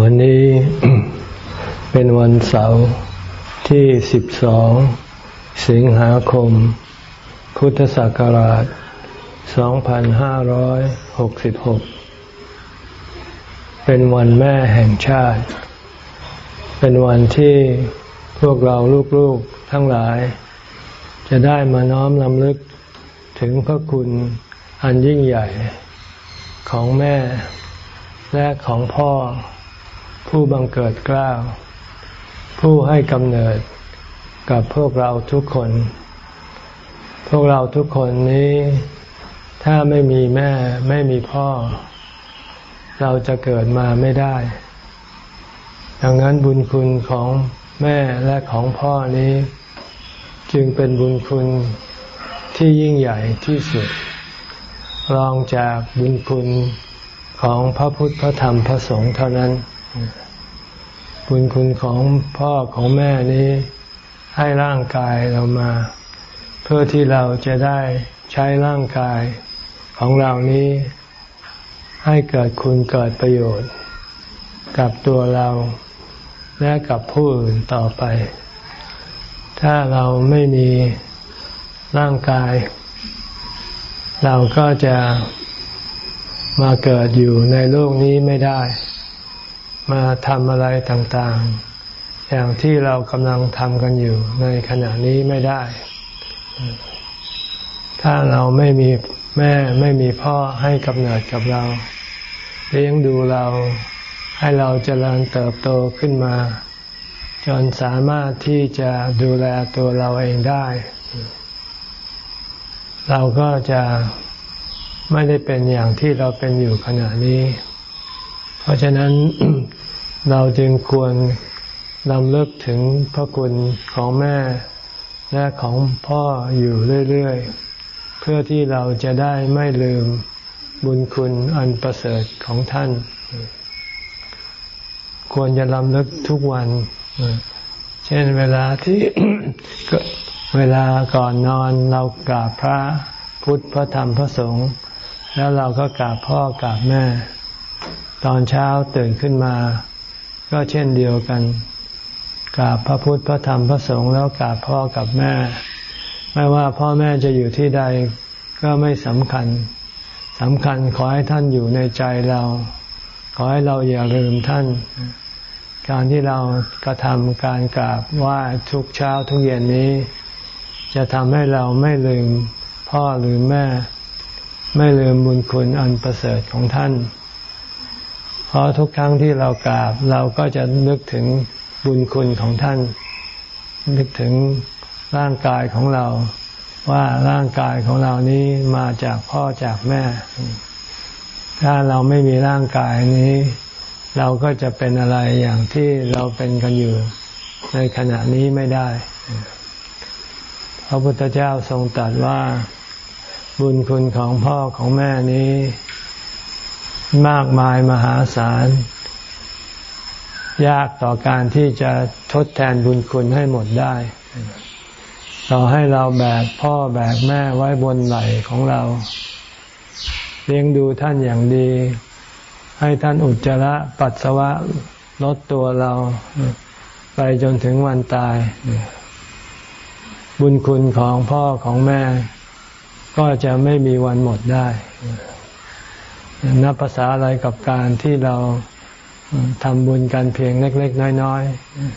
วันนี้เป็นวันเสาร์ที่ 12 สิงหาคม พุทธศักราช 2566 เป็นวันแม่แห่งชาติ เป็นวันที่พวกเราลูกๆทั้งหลาย จะได้มาน้อมลำลึกถึงพระคุณอันยิ่งใหญ่ของแม่และของพ่อ ผู้บังเกิดกล้าว ผู้ให้กำเนิดกับพวกเราทุกคน พวกเราทุกคนนี้ ถ้าไม่มีแม่ไม่มีพ่อ เราจะเกิดมาไม่ได้ ดังนั้นบุญคุณของแม่และของพ่อนี้ จึงเป็นบุญคุณที่ยิ่งใหญ่ที่สุด รองจากบุญคุณของพระพุทธพระธรรมพระสงฆ์เท่านั้น บุญคุณของพ่อของแม่นี้ให้ร่างกายเรามา เพื่อที่เราจะได้ใช้ร่างกายของเรานี้ ให้เกิดคุณเกิดประโยชน์ กับตัวเราและกับผู้อื่นต่อไป ถ้าเราไม่มีร่างกาย เราก็จะมาเกิดอยู่ในโลกนี้ไม่ได้ มาทำอะไรต่างๆ อย่างที่เรากำลังทำกันอยู่ในขณะนี้ไม่ได้ ถ้าเราไม่มีแม่ไม่มีพ่อให้กำเนิดกับเรา เลี้ยงดูเราให้เราเจริญเติบโตขึ้นมา จนสามารถที่จะดูแลตัวเราเองได้ เราก็จะไม่ได้เป็นอย่างที่เราเป็นอยู่ขณะนี้ เพราะฉะนั้นเราจึงควรนำเลิกถึงพระคุณของแม่และของพ่ออยู่เรื่อยๆ เพื่อที่เราจะได้ไม่ลืมบุญคุณอันประเสริฐของท่าน ควรจะลำลึกทุกวัน เช่นเวลาที่เวลาก่อนนอนเรากราบพระพุทธพระธรรมพระสงฆ์แล้วเราก็กราบพ่อกราบแม่ ตอนเช้าตื่นขึ้นมา ก็เช่นเดียวกันกราบพระพุทธพระธรรมพระสงฆ์แล้วกราบพ่อกับแม่ ไม่ว่าพ่อแม่จะอยู่ที่ใดก็ไม่สำคัญสำคัญขอให้ท่านอยู่ในใจเรา ขอให้เราอย่าลืมท่าน การที่เรากระทำการกราบไหว้ทุกเช้าทุกเย็นนี้ จะทำให้เราไม่ลืมพ่อหรือแม่ ไม่ลืมบุญคุณอันประเสริฐของท่าน ราะทุกครั้งที่เรากราบเราก็จะนึกถึงบุญคุณของท่าน นึกถึงร่างกายของเรา ว่าร่างกายของเรานี้มาจากพ่อจากแม่ ถ้าเราไม่มีร่างกายนี้ เราก็จะเป็นอะไรอย่างที่เราเป็นกันอยู่ในขณะนี้ไม่ได้ พระพุทธเจ้าทรงตรัสว่าบุญคุณของพ่อของแม่นี้ มากมายมหาศาล ยากต่อการที่จะทดแทนบุญคุณให้หมดได้ ต่อให้เราแบกพ่อแบกแม่ไว้บนไหล่ของเรา เลี้ยงดูท่านอย่างดี ให้ท่านอุจจาระปัสสาวะลดตัวเรา ไปจนถึงวันตาย บุญคุณของพ่อของแม่ ก็จะไม่มีวันหมดได้ นับภาษาอะไรกับการที่เราทำบุญกันเพียงเล็ก ๆ น้อย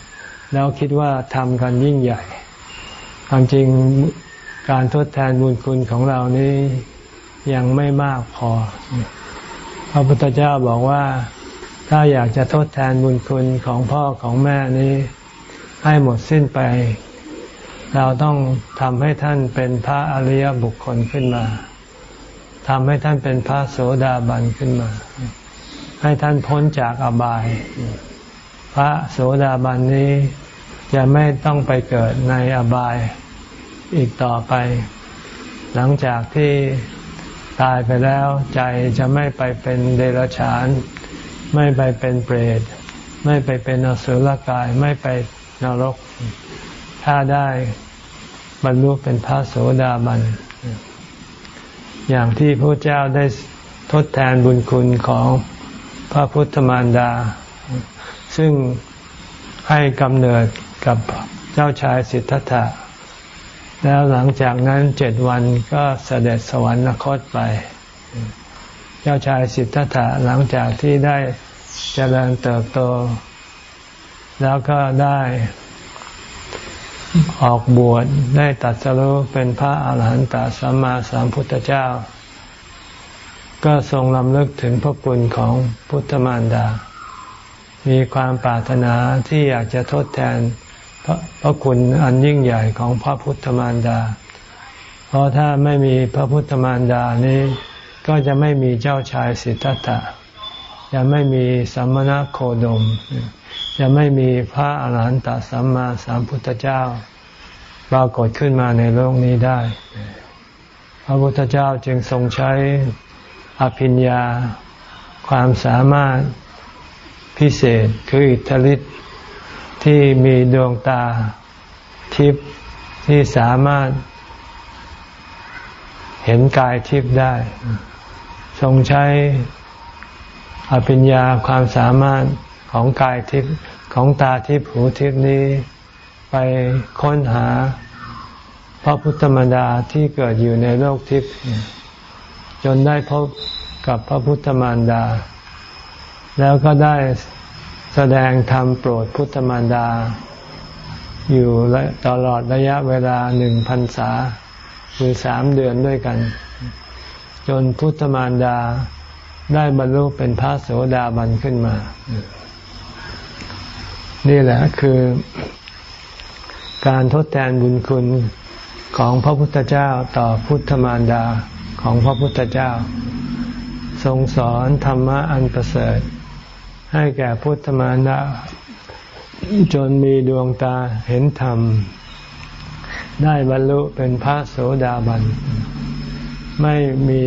ๆ แล้วคิดว่าทำกันยิ่งใหญ่ ความจริงการทดแทนบุญคุณของเรานี้ยังไม่มากพอ พระพุทธเจ้าบอกว่าถ้าอยากจะทดแทนบุญคุณของพ่อของแม่นี้ ให้หมดสิ้นไป เราต้องทำให้ท่านเป็นพระอริยบุคคลขึ้นมา ทำให้ท่านเป็นพระโสดาบันขึ้นมา ให้ท่านพ้นจากอบาย พระโสดาบันนี้จะไม่ต้องไปเกิดในอบายอีกต่อไป หลังจากที่ตายไปแล้วใจจะไม่ไปเป็นเดรัจฉาน ไม่ไปเป็นเปรต ไม่ไปเป็นอสุรกายไม่ไปนรก ถ้าได้บรรลุเป็นพระโสดาบัน อย่างที่พระเจ้าได้ทดแทนบุญคุณของพระพุทธมารดา ซึ่งให้กำเนิดกับเจ้าชายสิทธัตถะ แล้วหลังจากนั้นเจ็ดวันก็เสด็จสวรรคตไป เจ้าชายสิทธัตถะหลังจากที่ได้เจริญเติบโต แล้วก็ได้ ออกบวชได้ตัดสรุเป็นพระอาหารหันตสัมมาสัมพุทธเจ้า ก็ทรงลำลึกถึงพระคุณของพุทธมารดา มีความปรารถนาที่อยากจะทดแทนพระพระคุณอันยิ่งใหญ่ของพระพุทธมารดา เพราะถ้าไม่มีพระพุทธมารดานี้ ก็จะไม่มีเจ้าชายสิทธัตถะจะไม่มีสัมมณโคดม จะไม่มีพระอาหารหันตสัมมาสัมพุทธเจ้าปรากฏขึ้นมาในโลกนี้ได้ พระพุทธเจ้าจึงทรงใช้อภิญญา ความสามารถพิเศษคืออิทธิฤทธิ์ที่มีดวงตาทิพย์ที่สามารถเห็นกายทิพย์ได้ ทรงใช้อภิญญาความสามารถ ของกายทิพย์ของตาทิพย์หูทิพย์นี้ไปค้นหา พระพุทธมารดาที่เกิดอยู่ในโลกทิพย์จนได้พบกับพระพุทธมารดา แล้วก็ได้แสดงธรรมโปรดพุทธมารดา อยู่ตลอดระยะเวลาหนึ่งพันษาคือสามเดือนด้วยกัน จนพุทธมารดาได้บรรลุเป็นพระโสดาบันขึ้นมา นี่แหละคือการทดแทนบุญคุณของพระพุทธเจ้าต่อพุทธมารดาของพระพุทธเจ้า ทรงสอนธรรมะอันประเสริฐ ให้แก่พุทธมารดา จนมีดวงตาเห็นธรรม ได้บรรลุเป็นพระโสดาบัน ไม่มี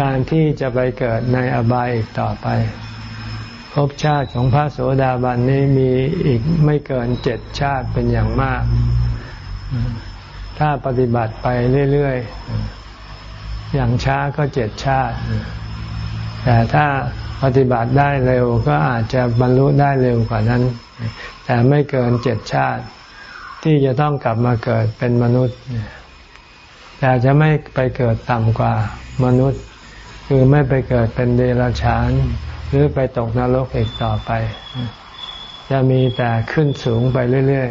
การที่จะไปเกิดในอบายอีกต่อไป ภพชาติของพระโสดาบันนี้มีอีกไม่เกินเจ็ดชาติเป็นอย่างมาก ถ้าปฏิบัติไปเรื่อยๆ อย่างช้าก็เจ็ดชาติ แต่ถ้าปฏิบัติได้เร็วก็อาจจะบรรลุได้เร็วกว่านั้น แต่ไม่เกินเจ็ดชาติ ที่จะต้องกลับมาเกิดเป็นมนุษย์ แต่จะไม่ไปเกิดต่ำกว่ามนุษย์ คือไม่ไปเกิดเป็นเดรัจฉาน หรือไปตกนรกอีกต่อไป จะมีแต่ขึ้นสูงไปเรื่อย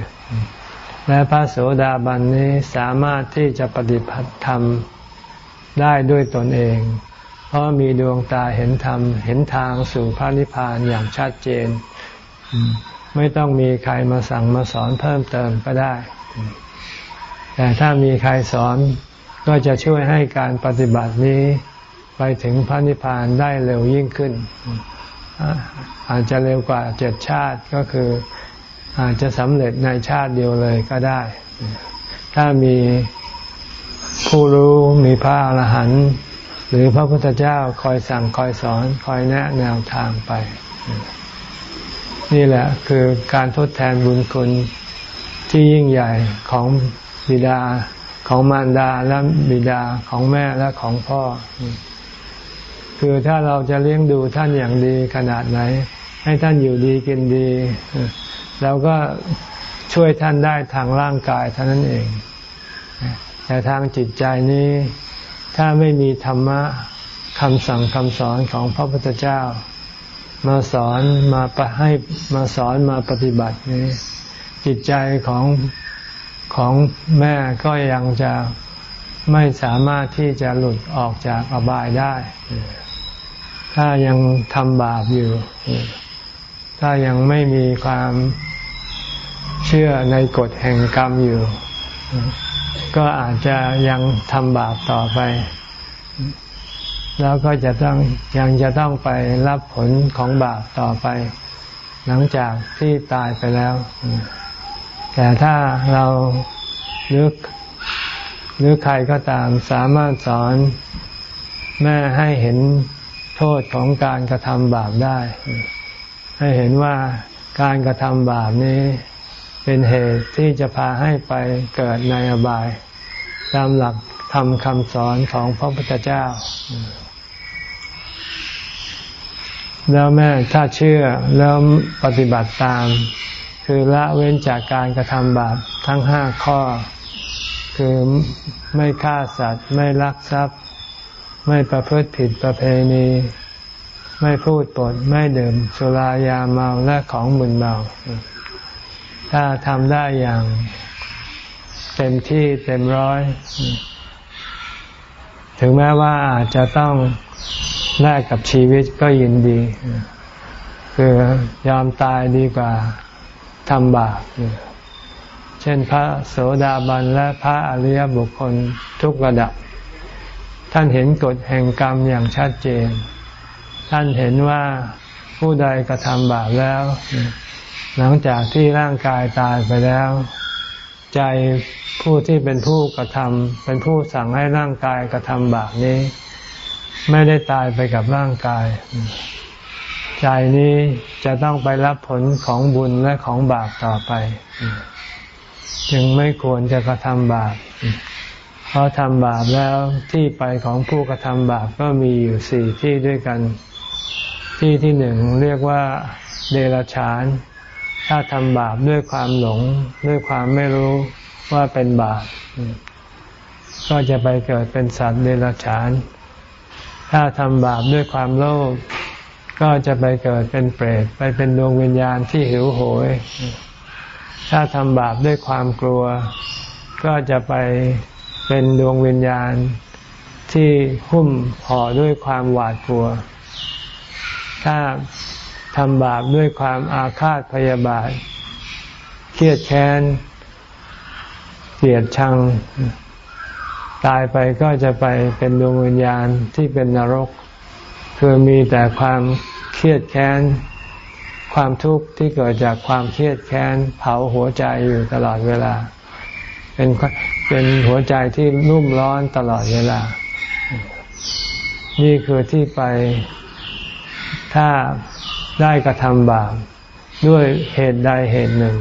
ๆ และพระโสดาบันนี้สามารถที่จะปฏิบัติธรรมได้ด้วยตนเอง เพราะมีดวงตาเห็นธรรม เห็นทางสู่พระนิพพานอย่างชัดเจน ไม่ต้องมีใครมาสั่งมาสอนเพิ่มเติมก็ได้ แต่ถ้ามีใครสอนก็จะช่วยให้การปฏิบัตินี้ ไปถึงพระนิพพานได้เร็วยิ่งขึ้น อาจจะเร็วกว่าเจ็ดชาติก็คืออาจจะสำเร็จในชาติเดียวเลยก็ได้ ถ้ามีผู้รู้มีพระอรหันต์หรือพระพุทธเจ้าคอยสั่งคอยสอนคอยแนะแนวทางไป นี่แหละคือการทดแทนบุญคุณที่ยิ่งใหญ่ของบิดาของมารดาและบิดาของแม่และของพ่อ คือถ้าเราจะเลี้ยงดูท่านอย่างดีขนาดไหน ให้ท่านอยู่ดีกินดีเราก็ช่วยท่านได้ทางร่างกายเท่านั้นเอง แต่ทางจิตใจนี้ ถ้าไม่มีธรรมะคำสั่งคำสอนของพระพุทธเจ้า มาสอนมาประให้มาสอนมาปฏิบัตินี้ จิตใจของของแม่ก็ยังจะไม่สามารถที่จะหลุดออกจากอบายได้ ถ้ายังทำบาปอยู่ ถ้ายังไม่มีความเชื่อในกฎแห่งกรรมอยู่ ก็อาจจะยังทำบาปต่อไป แล้วก็จะต้องยังจะต้องไปรับผลของบาปต่อไป หลังจากที่ตายไปแล้ว แต่ถ้าเราหรือหรือใครก็ตามสามารถสอนแม่ให้เห็น โทษของการกระทำบาปได้ ให้เห็นว่าการกระทำบาปนี้เป็นเหตุที่จะพาให้ไปเกิดในอบาย ตามหลักทำคำสอนของพระพุทธเจ้า แล้วแม่ถ้าเชื่อแล้วปฏิบัติตาม คือละเว้นจากการกระทำบาปทั้งห้าข้อ คือไม่ฆ่าสัตว์ ไม่ลักทรัพย์ ไม่ประพฤติผิดประเพณี ไม่พูดปด ไม่ดื่มสุรายาเมาและของมึนเมา ถ้าทำได้อย่างเต็มที่เต็มร้อย ถึงแม้ว่าอาจจะต้องแลกกับชีวิตก็ยินดี คือยอมตายดีกว่าทำบาปเช่นพระโสดาบันและพระอริยบุคคลทุกระดับ ท่านเห็นกฎแห่งกรรมอย่างชัดเจน ท่านเห็นว่าผู้ใดกระทำบาปแล้ว หลังจากที่ร่างกายตายไปแล้ว ใจผู้ที่เป็นผู้กระทำเป็นผู้สั่งให้ร่างกายกระทำบาปนี้ ไม่ได้ตายไปกับร่างกาย ใจนี้จะต้องไปรับผลของบุญและของบาปต่อไป จึงไม่ควรจะกระทำบาป เพราะทำบาปแล้วที่ไปของผู้กระทำบาปก็มีอยู่สี่ที่ด้วยกัน ที่ที่หนึ่งเรียกว่าเดรัจฉาน ถ้าทำบาปด้วยความหลง ด้วยความไม่รู้ว่าเป็นบาป ก็จะไปเกิดเป็นสัตว์เดรัจฉาน ถ้าทำบาปด้วยความโลภก็จะไปเกิดเป็นเปรตไปเป็นดวงวิญญาณที่หิวโหย ถ้าทำบาปด้วยความกลัว ก็จะไป เป็นดวงวิญญาณที่หุ้มห่อด้วยความหวาดกลัว ถ้าทำบาปด้วยความอาฆาตพยาบาท เครียดแค้น เกลียดชัง ตายไปก็จะไปเป็นดวงวิญญาณที่เป็นนรก คือมีแต่ความเครียดแค้น ความทุกข์ที่เกิดจากความเครียดแค้น เผาหัวใจอยู่ตลอดเวลา เป็น เป็นหัวใจที่นุ่มร้อนตลอดเวลา นี่คือที่ไปถ้าได้กระทำบาปด้วยเหตุใดเหตุหนึ่ง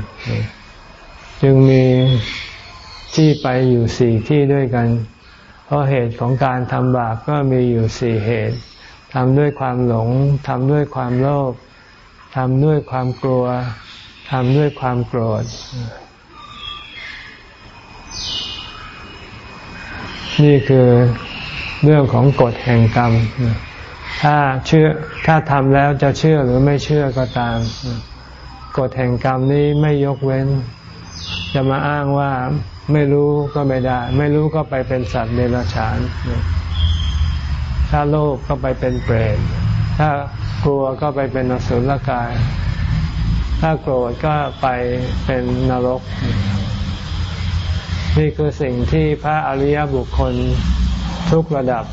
จึงมีที่ไปอยู่สี่ที่ด้วยกัน เพราะเหตุของการทำบาปก็มีอยู่สี่เหตุทำด้วยความหลงทำด้วยความโลภทำด้วยความกลัวทำด้วยความโกรธ นี่คือเรื่องของกฎแห่งกรรม ถ้าเชื่อถ้าทำแล้วจะเชื่อหรือไม่เชื่อก็ตาม กฎแห่งกรรมนี้ไม่ยกเว้น จะมาอ้างว่าไม่รู้ก็ไม่ได้ ไม่รู้ก็ไปเป็นสัตว์เดรัจฉาน ถ้าโลภก็ไปเป็นเปรต ถ้ากลัวก็ไปเป็นนสุลกาย ถ้าโกรธก็ไปเป็นนรก นี่คือสิ่งที่พระอริยบุคคลทุกระดับ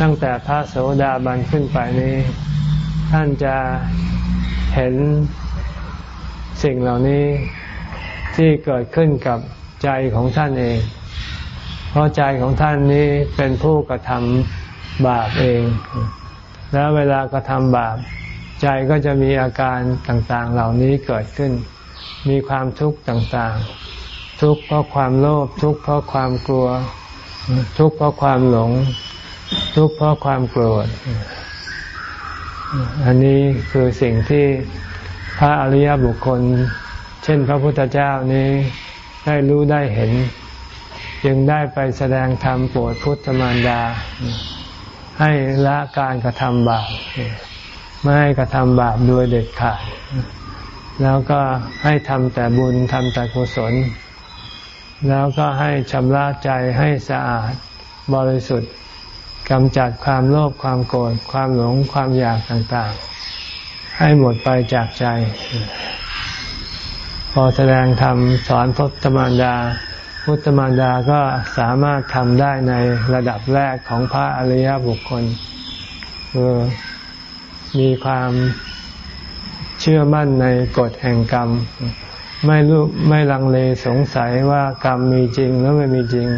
ตั้งแต่พระโสดาบันขึ้นไปนี้ ท่านจะเห็นสิ่งเหล่านี้ที่เกิดขึ้นกับใจของท่านเอง เพราะใจของท่านนี้เป็นผู้กระทำบาปเอง แล้วเวลากระทำบาป ใจก็จะมีอาการต่างๆเหล่านี้เกิดขึ้น มีความทุกข์ต่างๆ ทุกข์เพราะความโลภทุกข์เพราะความกลัว ทุกข์เพราะความหลง ทุกข์เพราะความโกรธ อันนี้คือสิ่งที่พระอริยบุคคล เช่นพระพุทธเจ้านี้ได้รู้ได้เห็น จึงได้ไปแสดงธรรมโปรดพุทธมารดา ให้ละการกระทำบาปไม่ให้กระทำบาปโดยเด็ดขาดแล้วก็ให้ทำแต่บุญทำแต่กุศล แล้วก็ให้ชำระใจให้สะอาดบริสุทธิ์กำจัดความโลภความโกรธความหลงความอยากต่างๆ ให้หมดไปจากใจ พอแสดงธรรมสอนพุทธมารดา พุทธมารดาก็สามารถทำได้ในระดับแรกของพระอริยบุคคลคือมีความเชื่อมั่นในกฎแห่งกรรม ไม่รู้ไม่ลังเลสงสัยว่ากรรมมีจริงหรือไม่มีจริง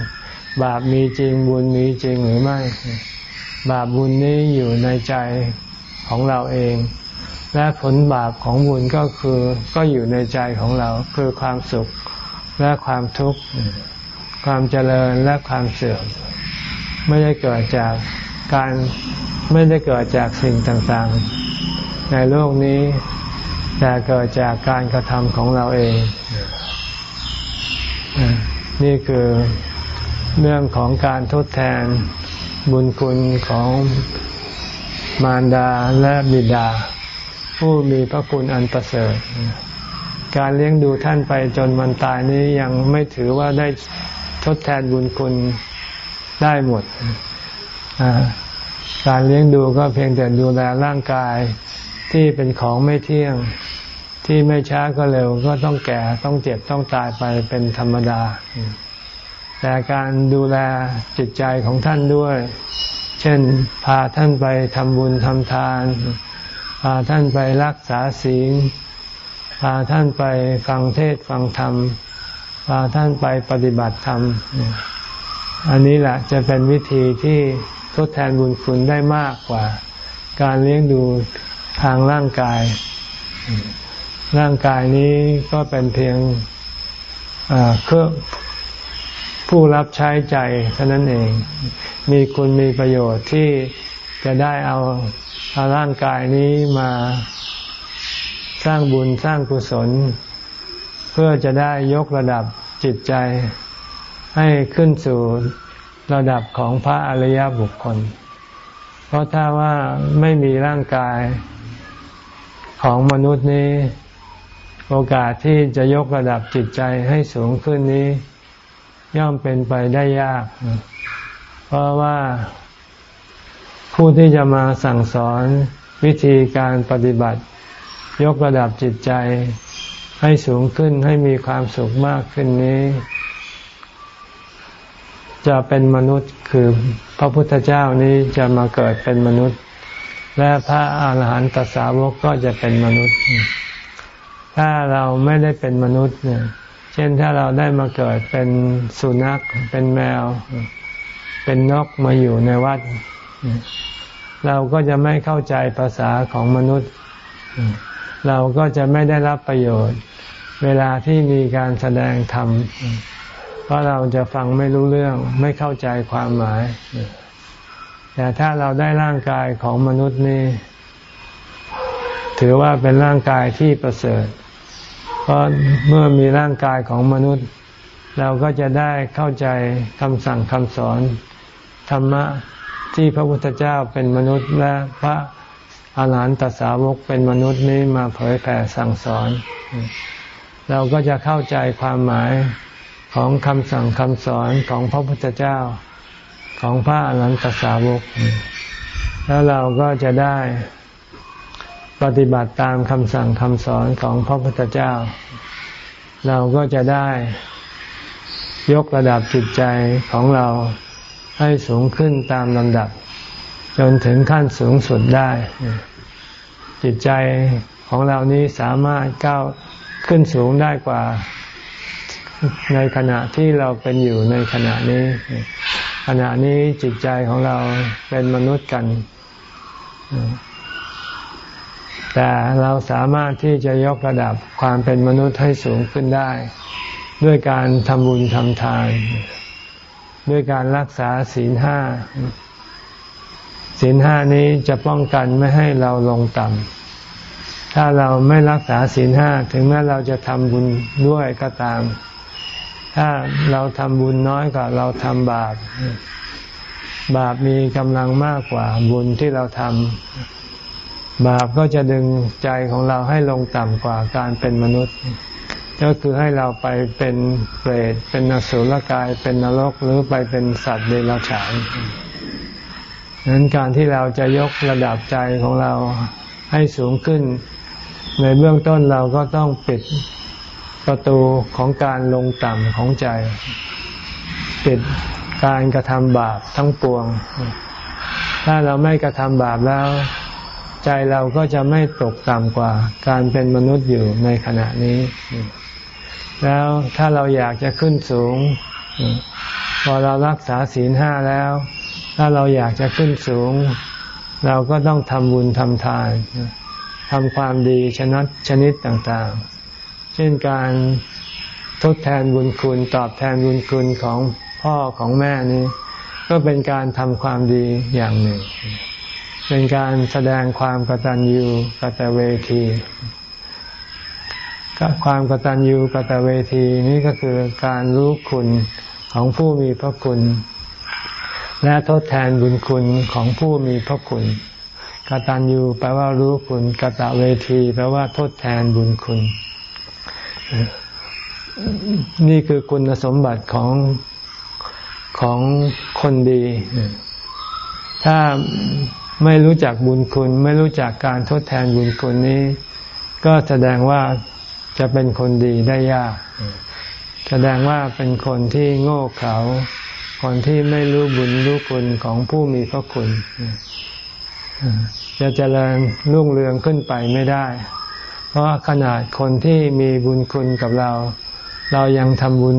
บาปมีจริงบุญมีจริงหรือไม่ บาปบุญนี้อยู่ในใจของเราเอง และผลบาปของบุญก็คือก็อยู่ในใจของเรา คือความสุขและความทุกข์ความเจริญและความเสื่อม ไม่ได้เกิดจากการไม่ได้เกิดจากสิ่งต่างๆ ในโลกนี้ แต่เกิดจากการกระทำของเราเอง นี่คือเรื่องของการทดแทนบุญคุณของมารดาและบิดา ผู้มีพระคุณอันประเสริฐ การเลี้ยงดูท่านไปจนวันตายนี้ยังไม่ถือว่าได้ทดแทนบุญคุณได้หมด การเลี้ยงดูก็เพียงแต่ดูแลร่างกายที่เป็นของไม่เที่ยง ที่ไม่ช้าก็เร็วก็ต้องแก่ต้องเจ็บต้องตายไปเป็นธรรมดา แต่การดูแลจิตใจของท่านด้วย เช่นพาท่านไปทำบุญทำทาน พาท่านไปรักษาศีล พาท่านไปฟังเทศฟังธรรม พาท่านไปปฏิบัติธรรม อันนี้แหละจะเป็นวิธีที่ทดแทนบุญคุณได้มากกว่า การเลี้ยงดูทางร่างกาย ร่างกายนี้ก็เป็นเพียงเครื่องผู้รับใช้ใจเท่านั้นเอง มีคุณมีประโยชน์ที่จะได้เอาเอาร่างกายนี้มาสร้างบุญสร้างกุศล เพื่อจะได้ยกระดับจิตใจ ให้ขึ้นสู่ระดับของพระอริยบุคคล เพราะถ้าว่าไม่มีร่างกายของมนุษย์นี้ โอกาสที่จะยกระดับจิตใจให้สูงขึ้นนี้ ย่อมเป็นไปได้ยาก เพราะว่าผู้ที่จะมาสั่งสอนวิธีการปฏิบัติ ยกระดับจิตใจให้สูงขึ้นให้มีความสุขมากขึ้นนี้ จะเป็นมนุษย์คือพระพุทธเจ้านี้จะมาเกิดเป็นมนุษย์ และพระอาหารหันตสาวกก็จะเป็นมนุษย์ ถ้าเราไม่ได้เป็นมนุษย์เนี่ย เช่นถ้าเราได้มาเกิดเป็นสุนัข เป็นแมว เป็นนกมาอยู่ในวัด เราก็จะไม่เข้าใจภาษาของมนุษย์ เราก็จะไม่ได้รับประโยชน์ เวลาที่มีการแสดงธรรม เพราะเราจะฟังไม่รู้เรื่อง ไม่เข้าใจความหมาย แต่ถ้าเราได้ร่างกายของมนุษย์นี่ถือว่าเป็นร่างกายที่ประเสริฐ เพราะเมื่อมีร่างกายของมนุษย์ เราก็จะได้เข้าใจคำสั่งคำสอน ธรรมะที่พระพุทธเจ้าเป็นมนุษย์และพระอาหารหันตสาวกเป็นมนุษย์นี้มาเผยแผ่สั่งสอน เราก็จะเข้าใจความหมายของคำสั่งคำสอนของพระพุทธเจ้าของพระอรหันตสาวก แล้วเราก็จะได้ ปฏิบัติตามคำสั่งคำสอนของพระพุทธเจ้า เราก็จะได้ยกระดับจิตใจของเราให้สูงขึ้นตามลำดับ จนถึงขั้นสูงสุดได้ จิตใจของเรานี้สามารถก้าวขึ้นสูงได้กว่า ในขณะที่เราเป็นอยู่ในขณะนี้ ขณะนี้จิตใจของเราเป็นมนุษย์กัน แต่เราสามารถที่จะยกระดับความเป็นมนุษย์ให้สูงขึ้นได้ ด้วยการทำบุญทำทาน ด้วยการรักษาศีลห้าศีลห้านี้จะป้องกันไม่ให้เราลงต่ำถ้าเราไม่รักษาศีลห้าถึงแม้เราจะทำบุญด้วยก็ตาม ถ้าเราทำบุญน้อยกว่าเราทำบาปบาปมีกำลังมากกว่าบุญที่เราทำ บาปก็จะดึงใจของเราให้ลงต่ำกว่าการเป็นมนุษย์ ก็คือให้เราไปเป็นเปรตเป็นนสุลกาย เป็นนรกหรือไปเป็นสัตว์เดรัจฉานดังนั้นการที่เราจะยกระดับใจของเราให้สูงขึ้น ในเบื้องต้นเราก็ต้องปิดประตูของการลงต่ำของใจ ปิดการกระทำบาปทั้งปวง ถ้าเราไม่กระทำบาปแล้ว ใจเราก็จะไม่ตกต่ำกว่าการเป็นมนุษย์อยู่ในขณะนี้ แล้วถ้าเราอยากจะขึ้นสูง พอเรารักษาศีลห้าแล้ว ถ้าเราอยากจะขึ้นสูง เราก็ต้องทำบุญทำทานทำความดีชนิดชนิดต่างๆ เช่นการทดแทนบุญคุณตอบแทนบุญคุณของพ่อของแม่นี้ ก็เป็นการทำความดีอย่างหนึ่ง เป็นการแสดงความกตัญญูกตเวทีความกตัญญูกตเวทีนี้ก็คือการรู้คุณของผู้มีพระคุณ และทดแทนบุญคุณของผู้มีพระคุณกตัญญูแปลว่ารู้คุณกตเวทีแปลว่าทดแทนบุญคุณ นี่คือคุณสมบัติของของคนดี ถ้า ไม่รู้จักบุญคุณ ไม่รู้จักการทดแทนบุญคุณนี้ ก็แสดงว่าจะเป็นคนดีได้ยาก แสดงว่าเป็นคนที่โง่เขลาคนที่ไม่รู้บุญรู้คุณของผู้มีพระคุณ จะเจริญรุ่งเรืองขึ้นไปไม่ได้ เพราะขนาดคนที่มีบุญคุณกับเรา เรายังทำบุญ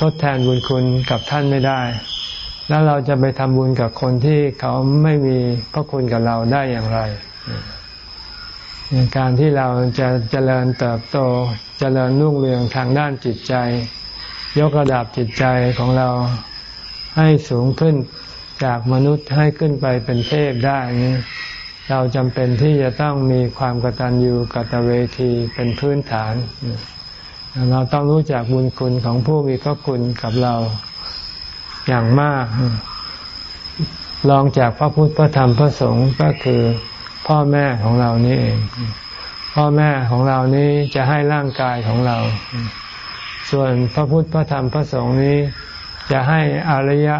ทดแทนบุญคุณกับท่านไม่ได้ แล้วเราจะไปทำบุญกับคนที่เขาไม่มีพระคุณกับเราได้อย่างไรการที่เราจะเจริญเติบโตเจริญรุ่งเรืองทางด้านจิตใจ ยกระดับจิตใจของเราให้สูงขึ้นจากมนุษย์ให้ขึ้นไปเป็นเทพได้นี้เราจำเป็นที่จะต้องมีความกตัญญูกตเวทีเป็นพื้นฐาน เราต้องรู้จักบุญคุณของผู้มีพระคุณกับเรา อย่างมากลองจากพระพุทธพระธรรมพระสงฆ์ก็คือพ่อแม่ของเรานี่เอง พ่อแม่ของเรานี้จะให้ร่างกายของเรา ส่วนพระพุทธพระธรรมพระสงฆ์นี้ จะให้อริยะ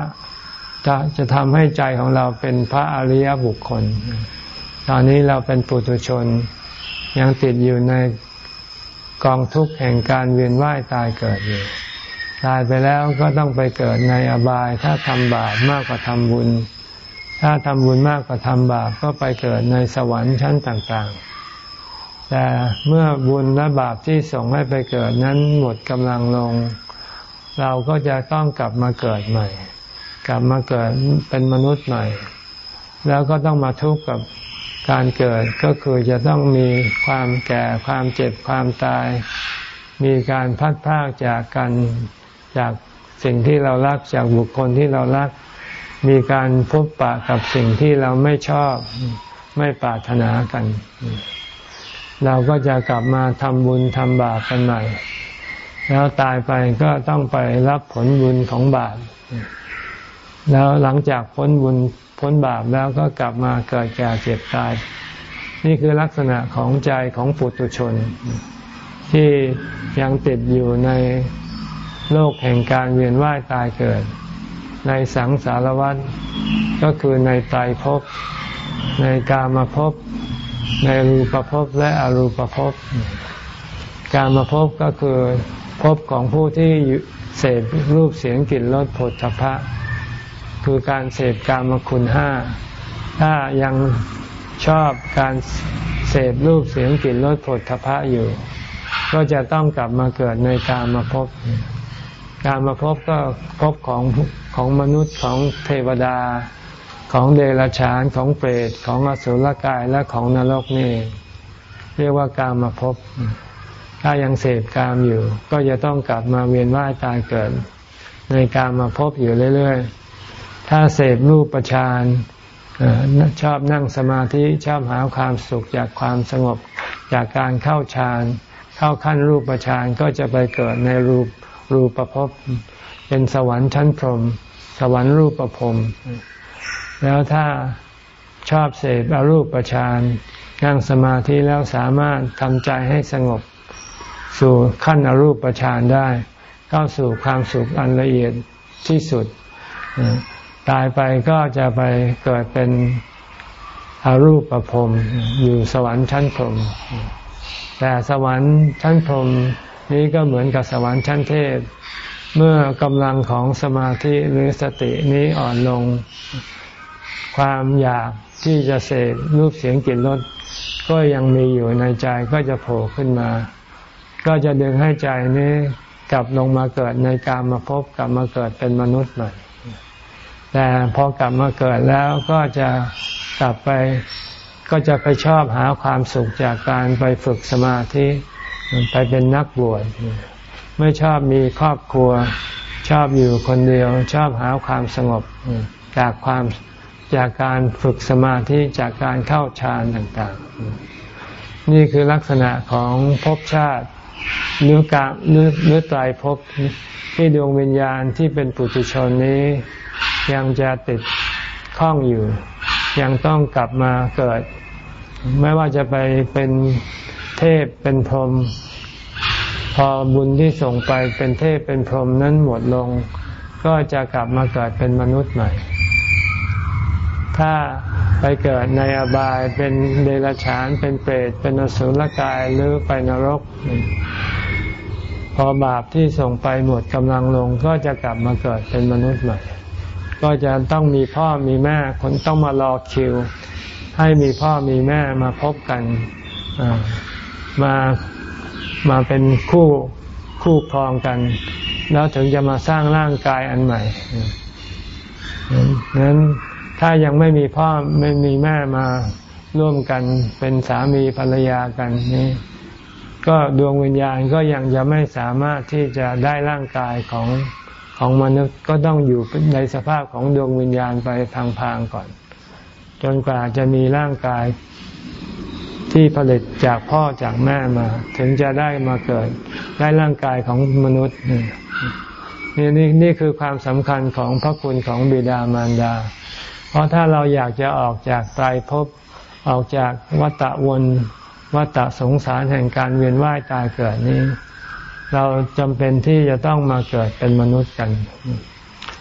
จะจะทำให้ใจของเราเป็นพระอริยบุคคล ตอนนี้เราเป็นปุถุชน ยังติดอยู่ในกองทุกข์แห่งการเวียนว่ายตายเกิดอยู่ ตายไปแล้วก็ต้องไปเกิดในอบาย ถ้าทำบาปมากกว่าทำบุญ ถ้าทำบุญมากกว่าทำบาปก็ไปเกิดในสวรรค์ชั้นต่างๆ แต่เมื่อบุญและบาปที่ส่งให้ไปเกิดนั้นหมดกำลังลง เราก็จะต้องกลับมาเกิดใหม่ กลับมาเกิดเป็นมนุษย์ใหม่ แล้วก็ต้องมาทุกข์กับการเกิดก็คือจะต้องมีความแก่ความเจ็บความตาย มีการพัดพากจากกัน จากสิ่งที่เรารักจากบุคคลที่เรารัก มีการพบปะกับสิ่งที่เราไม่ชอบไม่ปรารถนากัน เราก็จะกลับมาทำบุญทำบาปกันใหม่ แล้วตายไปก็ต้องไปรับผลบุญของบาปแล้วหลังจากพ้นบุญพ้นบาปแล้วก็กลับมาเกิดแก่เจ็บตาย นี่คือลักษณะของใจของปุถุชน ที่ยังติดอยู่ใน โลกแห่งการเวียนว่ายตายเกิด ในสังสารวัฏก็คือในไตรภพ ในกามภพ ในรูปภพและอรูปภพ กามภพก็คือภพของผู้ที่เสพรูปเสียงกลิ่นรสผลพะ คือการเสพกามคุณห้า ถ้ายังชอบการเสพรูปเสียงกลิ่นรสผลพะอยู่ ก็จะต้องกลับมาเกิดในกามภพ การมาพบก็พบของของมนุษย์ของเทวดา ของเดรัจฉานของเปรตของอสุรกายและของนรกนี่เรียกว่าการมาพบ ถ้ายังเสพกามอยู่ ก็จะต้องกลับมาเวียนว่ายตายเกิด ในการมาพบอยู่เรื่อยๆ ถ้าเสพรูปประชานชอบนั่งสมาธิชอบหาความสุขจากความสงบจากการเข้าฌานเข้าขั้นรูปประชานก็จะไปเกิดในรูป รูปภพเป็นสวรรค์ชั้นพรหมสวรรค์รูปภพแล้วถ้าชอบเสพอรูปฌานนั่งสมาธิแล้วสามารถทำใจให้สงบ สู่ขั้นอรูปฌานได้ เข้าสู่ความสุขอันละเอียดที่สุด ตายไปก็จะไปเกิดเป็นอรูปภพอยู่สวรรค์ชั้นพรหมแต่สวรรค์ชั้นพรม นี้ก็เหมือนกับสวรรค์ชั้นเทพ เมื่อกำลังของสมาธิหรือสตินี้อ่อนลง ความอยากที่จะเสพรูปเสียงกลิ่นรสก็ยังมีอยู่ในใจก็จะโผล่ขึ้นมา ก็จะดึงให้ใจนี้กลับลงมาเกิดในกามมาพบกลับมาเกิดเป็นมนุษย์ใหม่แต่พอกลับมาเกิดแล้วก็จะกลับไปก็จะไปชอบหาความสุขจากการไปฝึกสมาธิ ไปเป็นนักบวชไม่ชอบมีครอบครัว ชอบอยู่คนเดียว ชอบหาความสงบจากความจากการฝึกสมาธิจากการเข้าฌานต่างๆ นี่คือลักษณะของภพชาติเนื้อกาเนื้อเนื้อตายภพที่ดวงวิญญาณที่เป็นปุถุชนนี้ ยังจะติดข้องอยู่ ยังต้องกลับมาเกิด ไม่ว่าจะไปเป็น เทพเป็นพรหมพอบุญที่ส่งไปเป็นเทพเป็นพรหมนั้นหมดลง ก็จะกลับมาเกิดเป็นมนุษย์ใหม่ ถ้าไปเกิดในอบายเป็นเดรัจฉานเป็นเปรตเป็นอสุรกายหรือไปนรก พอบาปที่ส่งไปหมดกำลังลง ก็จะกลับมาเกิดเป็นมนุษย์ใหม่ ก็จะต้องมีพ่อมีแม่คนต้องมารอคิว ให้มีพ่อมีแม่มาพบกัน มามาเป็นคู่คู่ครองกัน แล้วถึงจะมาสร้างร่างกายอันใหม่นั้นถ้ายังไม่มีพ่อไม่มีแม่มาร่วมกันเป็นสามีภรรยากันนี่ก็ดวงวิญญาณก็ยังจะไม่สามารถที่จะได้ร่างกายของของมนุษย์ก็ต้องอยู่ในสภาพของดวงวิญญาณไปพางๆก่อน จนกว่าจะมีร่างกาย ที่ผลิตจากพ่อจากแม่มา ถึงจะได้มาเกิดได้ร่างกายของมนุษย์นี่นี่นี่คือความสำคัญของพระคุณของบิดามารดา เพราะถ้าเราอยากจะออกจากไตรภพออกจากวัฏวนวัฏสงสารแห่งการเวียนว่ายตายเกิดนี้ เราจำเป็นที่จะต้องมาเกิดเป็นมนุษย์กัน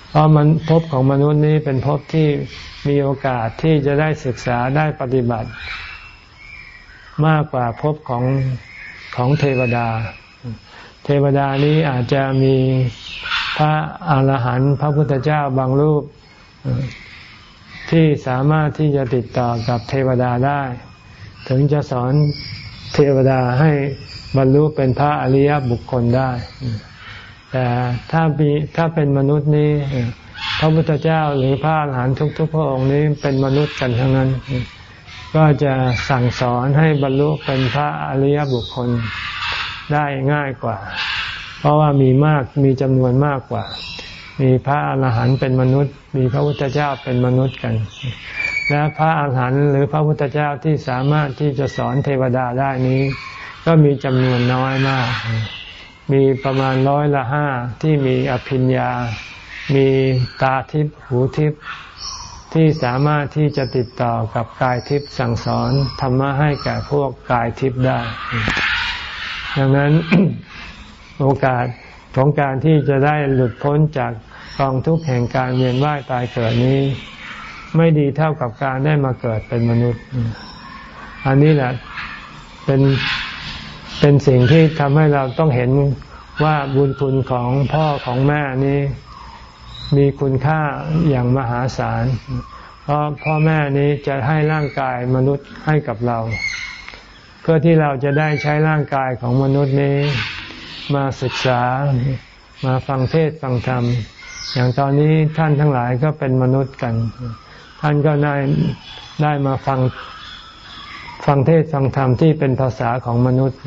เพราะมันภพของมนุษย์นี้เป็นภพที่มีโอกาสที่จะได้ศึกษาได้ปฏิบัติ มากกว่าภพของของเทวดา เทวดานี้อาจจะมีพระอาหารหันต์พระพุทธเจ้าบางรูปที่สามารถที่จะติดต่อกับเทวดาได้ ถึงจะสอนเทวดาให้บรรลุเป็นพระอริยบุคคลได้ แต่ถ้ามีถ้าเป็นมนุษย์นี้พระพุทธเจ้าหรือพระอาหารหันต์ทุกๆพระองค์นี้เป็นมนุษย์กันทั้งนั้น ก็จะสั่งสอนให้บรรลุเป็นพระอริยบุคคลได้ง่ายกว่า เพราะว่ามีมากมีจำนวนมากกว่า มีพระอรหันต์เป็นมนุษย์ มีพระพุทธเจ้าเป็นมนุษย์กัน และพระอรหันต์หรือพระพุทธเจ้าที่สามารถที่จะสอนเทวดาได้นี้ ก็มีจำนวนน้อยมาก มีประมาณร้อยละห้าที่มีอภิญญา มีตาทิพย์หูทิพย์ ที่สามารถที่จะติดต่อกับกายทิพย์สั่งสอนธรรมะให้แก่พวกกายทิพย์ได้ ดังนั้นโอกาสของการที่จะได้หลุดพ้นจากกองทุกข์แห่งการเวียนว่ายตายเกิดนี้ ไม่ดีเท่ากับการได้มาเกิดเป็นมนุษย์ อันนี้แหละเป็นเป็นสิ่งที่ทำให้เราต้องเห็นว่าบุญคุณของพ่อของแม่นี้ มีคุณค่าอย่างมหาศาล เพราะพ่อแม่นี้จะให้ร่างกายมนุษย์ให้กับเรา เพื่อที่เราจะได้ใช้ร่างกายของมนุษย์นี้ มาศึกษามาฟังเทศฟังธรรม อย่างตอนนี้ท่านทั้งหลายก็เป็นมนุษย์กัน ท่านก็ได้ได้มาฟังฟังเทศฟังธรรมที่เป็นภาษาของมนุษย์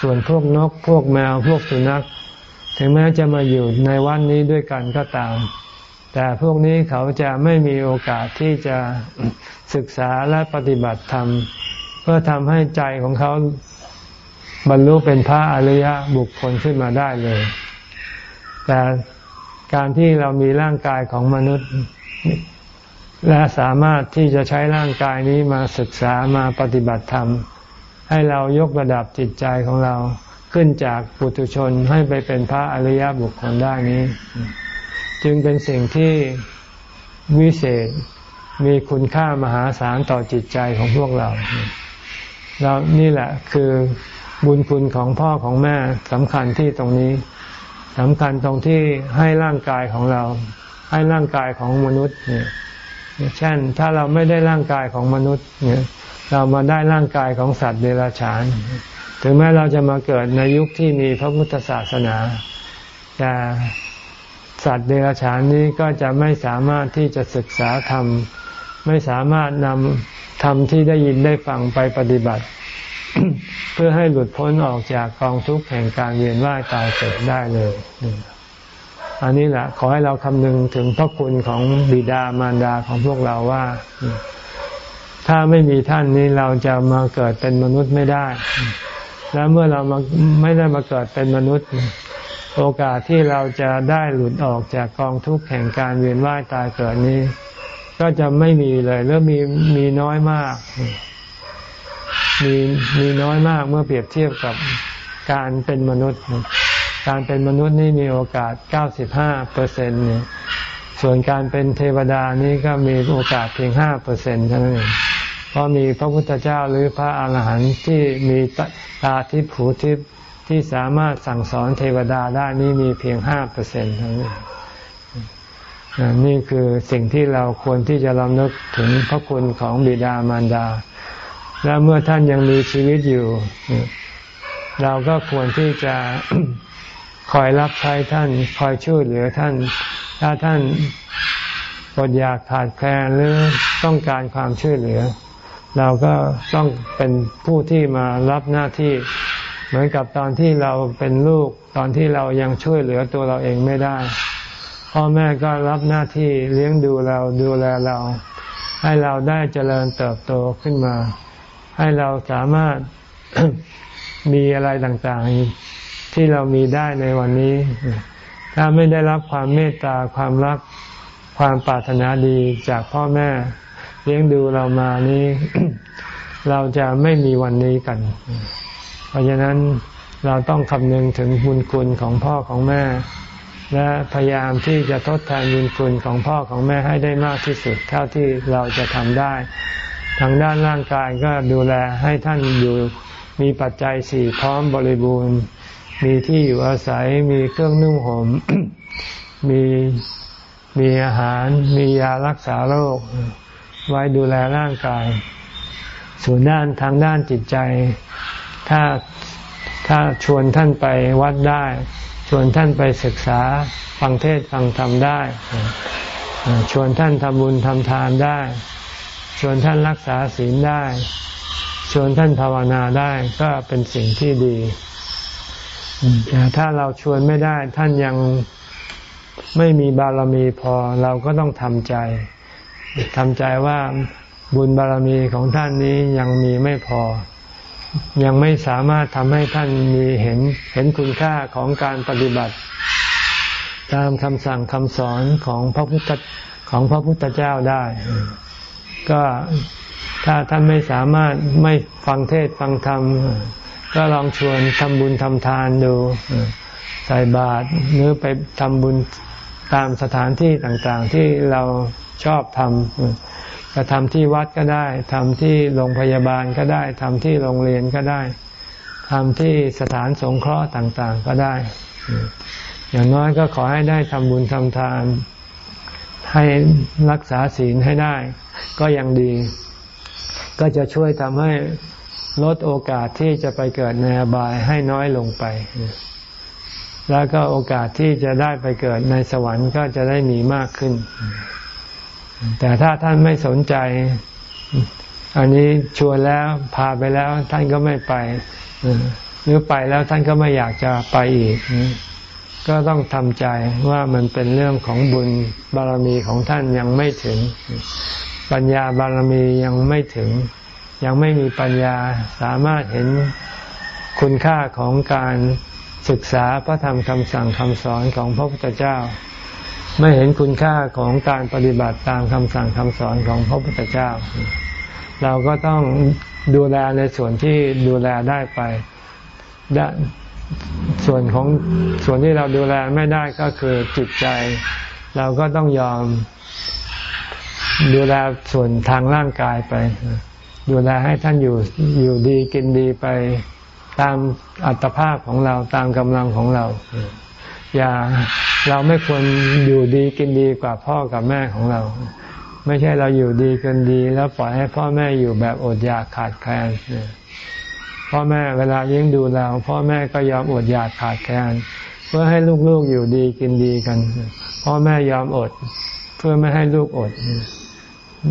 ส่วนพวกนกพวกแมวพวกสุนัข ถึงแม้จะมาอยู่ในวันนี้ด้วยกันก็ตาม แต่พวกนี้เขาจะไม่มีโอกาสที่จะศึกษาและปฏิบัติธรรม เพื่อทำให้ใจของเขาบรรลุเป็นพระอริยบุคคลขึ้นมาได้เลย แต่การที่เรามีร่างกายของมนุษย์ และสามารถที่จะใช้ร่างกายนี้มาศึกษามาปฏิบัติธรรม ให้เรายกระดับจิตใจของเรา ขึ้นจากปุถุชนให้ไปเป็นพระอริยบุคคลได้นี้ จึงเป็นสิ่งที่วิเศษมีคุณค่ามหาศาลต่อจิตใจของพวกเราเรานี่แหละคือบุญคุณของพ่อของแม่สำคัญที่ตรงนี้สำคัญตรงที่ให้ร่างกายของเรา ให้ร่างกายของมนุษย์เนี่ยเช่นถ้าเราไม่ได้ร่างกายของมนุษย์เนี่ยเรามาได้ร่างกายของสัตว์เดรัจฉาน ถึงแม้เราจะมาเกิดในยุคที่มีพระพุทธศาสนาแต่สัตว์เดรัจฉานนี้ก็จะไม่สามารถที่จะศึกษาธรรม ไม่สามารถนำธรรมที่ได้ยินได้ฟังไปปฏิบัติ เพื่อให้หลุดพ้นออกจากกองทุกข์แห่งการเวียนว่ายตายเกิดได้เลย อันนี้แหละขอให้เราคำนึงถึงพระคุณของบิดามารดาของพวกเราว่า ถ้าไม่มีท่านนี้เราจะมาเกิดเป็นมนุษย์ไม่ได้ แล้วเมื่อเรามาไม่ได้มาเกิดเป็นมนุษย์ โอกาสที่เราจะได้หลุดออกจากกองทุกข์แห่งการเวียนว่ายตายเกิดนี้ ก็จะไม่มีเลยหรือมีมีน้อยมาก มีมีน้อยมากเมื่อเปรียบเทียบกับการเป็นมนุษย์ การเป็นมนุษย์นี่มีโอกาส 95เปอร์เซ็นต์เนี่ส่วนการเป็นเทวดานี่ก็มีโอกาสเพียง5เปอร์เซ็นต์เท่านั้นเอง ราะมีพระพุทธเจ้าหรือพระอาหารหันต์ที่มีตาทิพย์หูทิพย์ที่สามารถสั่งสอนเทวดาได้นี่มีเพียง5เปอร์เซ็นต์เท่านั้นนี่คือสิ่งที่เราควรที่จะรำลึกถึงพระคุณของบิดามารดา และเมื่อท่านยังมีชีวิตอยู่ เราก็ควรที่จะคอยรับใช้ท่าน คอยช่วยเหลือท่าน ถ้าท่านอดอยากขาดแคลนหรือต้องการความช่วยเหลือ เราก็ต้องเป็นผู้ที่มารับหน้าที่ เหมือนกับตอนที่เราเป็นลูก ตอนที่เรายังช่วยเหลือตัวเราเองไม่ได้ พ่อแม่ก็รับหน้าที่เลี้ยงดูเราดูแลเรา ให้เราได้เจริญเติบโตขึ้นมา ให้เราสามารถมีอะไรต่างๆ ที่เรามีได้ในวันนี้ ถ้าไม่ได้รับความเมตตาความรักความปรารถนาดีจากพ่อแม่ เลี้ยงดูเรามานี้ เราจะไม่มีวันนี้กัน เพราะฉะนั้นเราต้องคำนึงถึงบุญคุณของพ่อของแม่ และพยายามที่จะทดแทนบุญคุณของพ่อของแม่ให้ได้มากที่สุด เท่าที่เราจะทำได้ ทางด้านร่างกายก็ดูแลให้ท่านอยู่มีปัจจัยสี่พร้อมบริบูรณ์ มีที่อยู่อาศัยมีเครื่องนุ่งหม่มมีมีอาหารมียารักษาโรค ไว้ดูแลร่างกาย ส่วนด้านทางด้านจิตใจ ถ้าถ้าชวนท่านไปวัดได้ ชวนท่านไปศึกษาฟังเทศฟังธรรมได้ ชวนท่านทำบุญทำทานได้ ชวนท่านรักษาศีลได้ ชวนท่านภาวนาได้ก็เป็นสิ่งที่ดีแต่ถ้าเราชวนไม่ได้ท่านยังไม่มีบารมีพอเราก็ต้องทำใจ ทำใจว่าบุญบารมีของท่านนี้ยังมีไม่พอ ยังไม่สามารถทำให้ท่านมีเห็นเห็นคุณค่าของการปฏิบัติ ตามคำสั่งคำสอนของพระพุทธของพระพุทธเจ้าได้ ก็ถ้าท่านไม่สามารถไม่ฟังเทศฟังธรรม ก็ลองชวนทำบุญทำทานดูใส่บาตรหรือไปทำบุญตามสถานที่ต่างๆ ที่เรา ชอบทำจะทำที่วัดก็ได้ทำที่โรงพยาบาลก็ได้ทำที่โรงเรียนก็ได้ทำที่สถานสงเคราะห์ต่างๆก็ได้ อย่างน้อยก็ขอให้ได้ทำบุญทำทาน ให้รักษาศีลให้ได้ ก็ยังดี ก็จะช่วยทำให้ลดโอกาสที่จะไปเกิดในอบายให้น้อยลงไป แล้วก็โอกาสที่จะได้ไปเกิดในสวรรค์ก็จะได้มีมากขึ้น แต่ถ้าท่านไม่สนใจ อันนี้ชวนแล้วพาไปแล้วท่านก็ไม่ไปหรือไปแล้วท่านก็ไม่อยากจะไปอีก ก็ต้องทำใจว่ามันเป็นเรื่องของบุญบารมีของท่านยังไม่ถึง ปัญญาบารมียังไม่ถึง ยังไม่มีปัญญาสามารถเห็นคุณค่าของการศึกษาพระธรรมคำสั่งคำสอนของพระพุทธเจ้า ไม่เห็นคุณค่าของการปฏิบัติตามคำสั่งคำสอนของพระพุทธเจ้า เราก็ต้องดูแลในส่วนที่ดูแลได้ไปส่วนของส่วนที่เราดูแลไม่ได้ก็คือจิตใจ เราก็ต้องยอมดูแลส่วนทางร่างกายไป ดูแลให้ท่านอยู่อยู่ดีกินดีไปตามอัตภาพของเราตามกำลังของเรา อย่า เราไม่ควรอยู่ดีกินดีกว่าพ่อกับแม่ของเรา ไม่ใช่เราอยู่ดีกินดี แล้วปล่อยให้พ่อแม่อยู่แบบอดอยากขาดแคลนพ่อแม่เวลาเลี้ยงดูเราพ่อแม่ก็ยอมอดอยากขาดแคลนเพื่อให้ลูกๆอยู่ดีกินดีกัน พ่อแม่ยอมอด เพื่อไม่ให้ลูกอด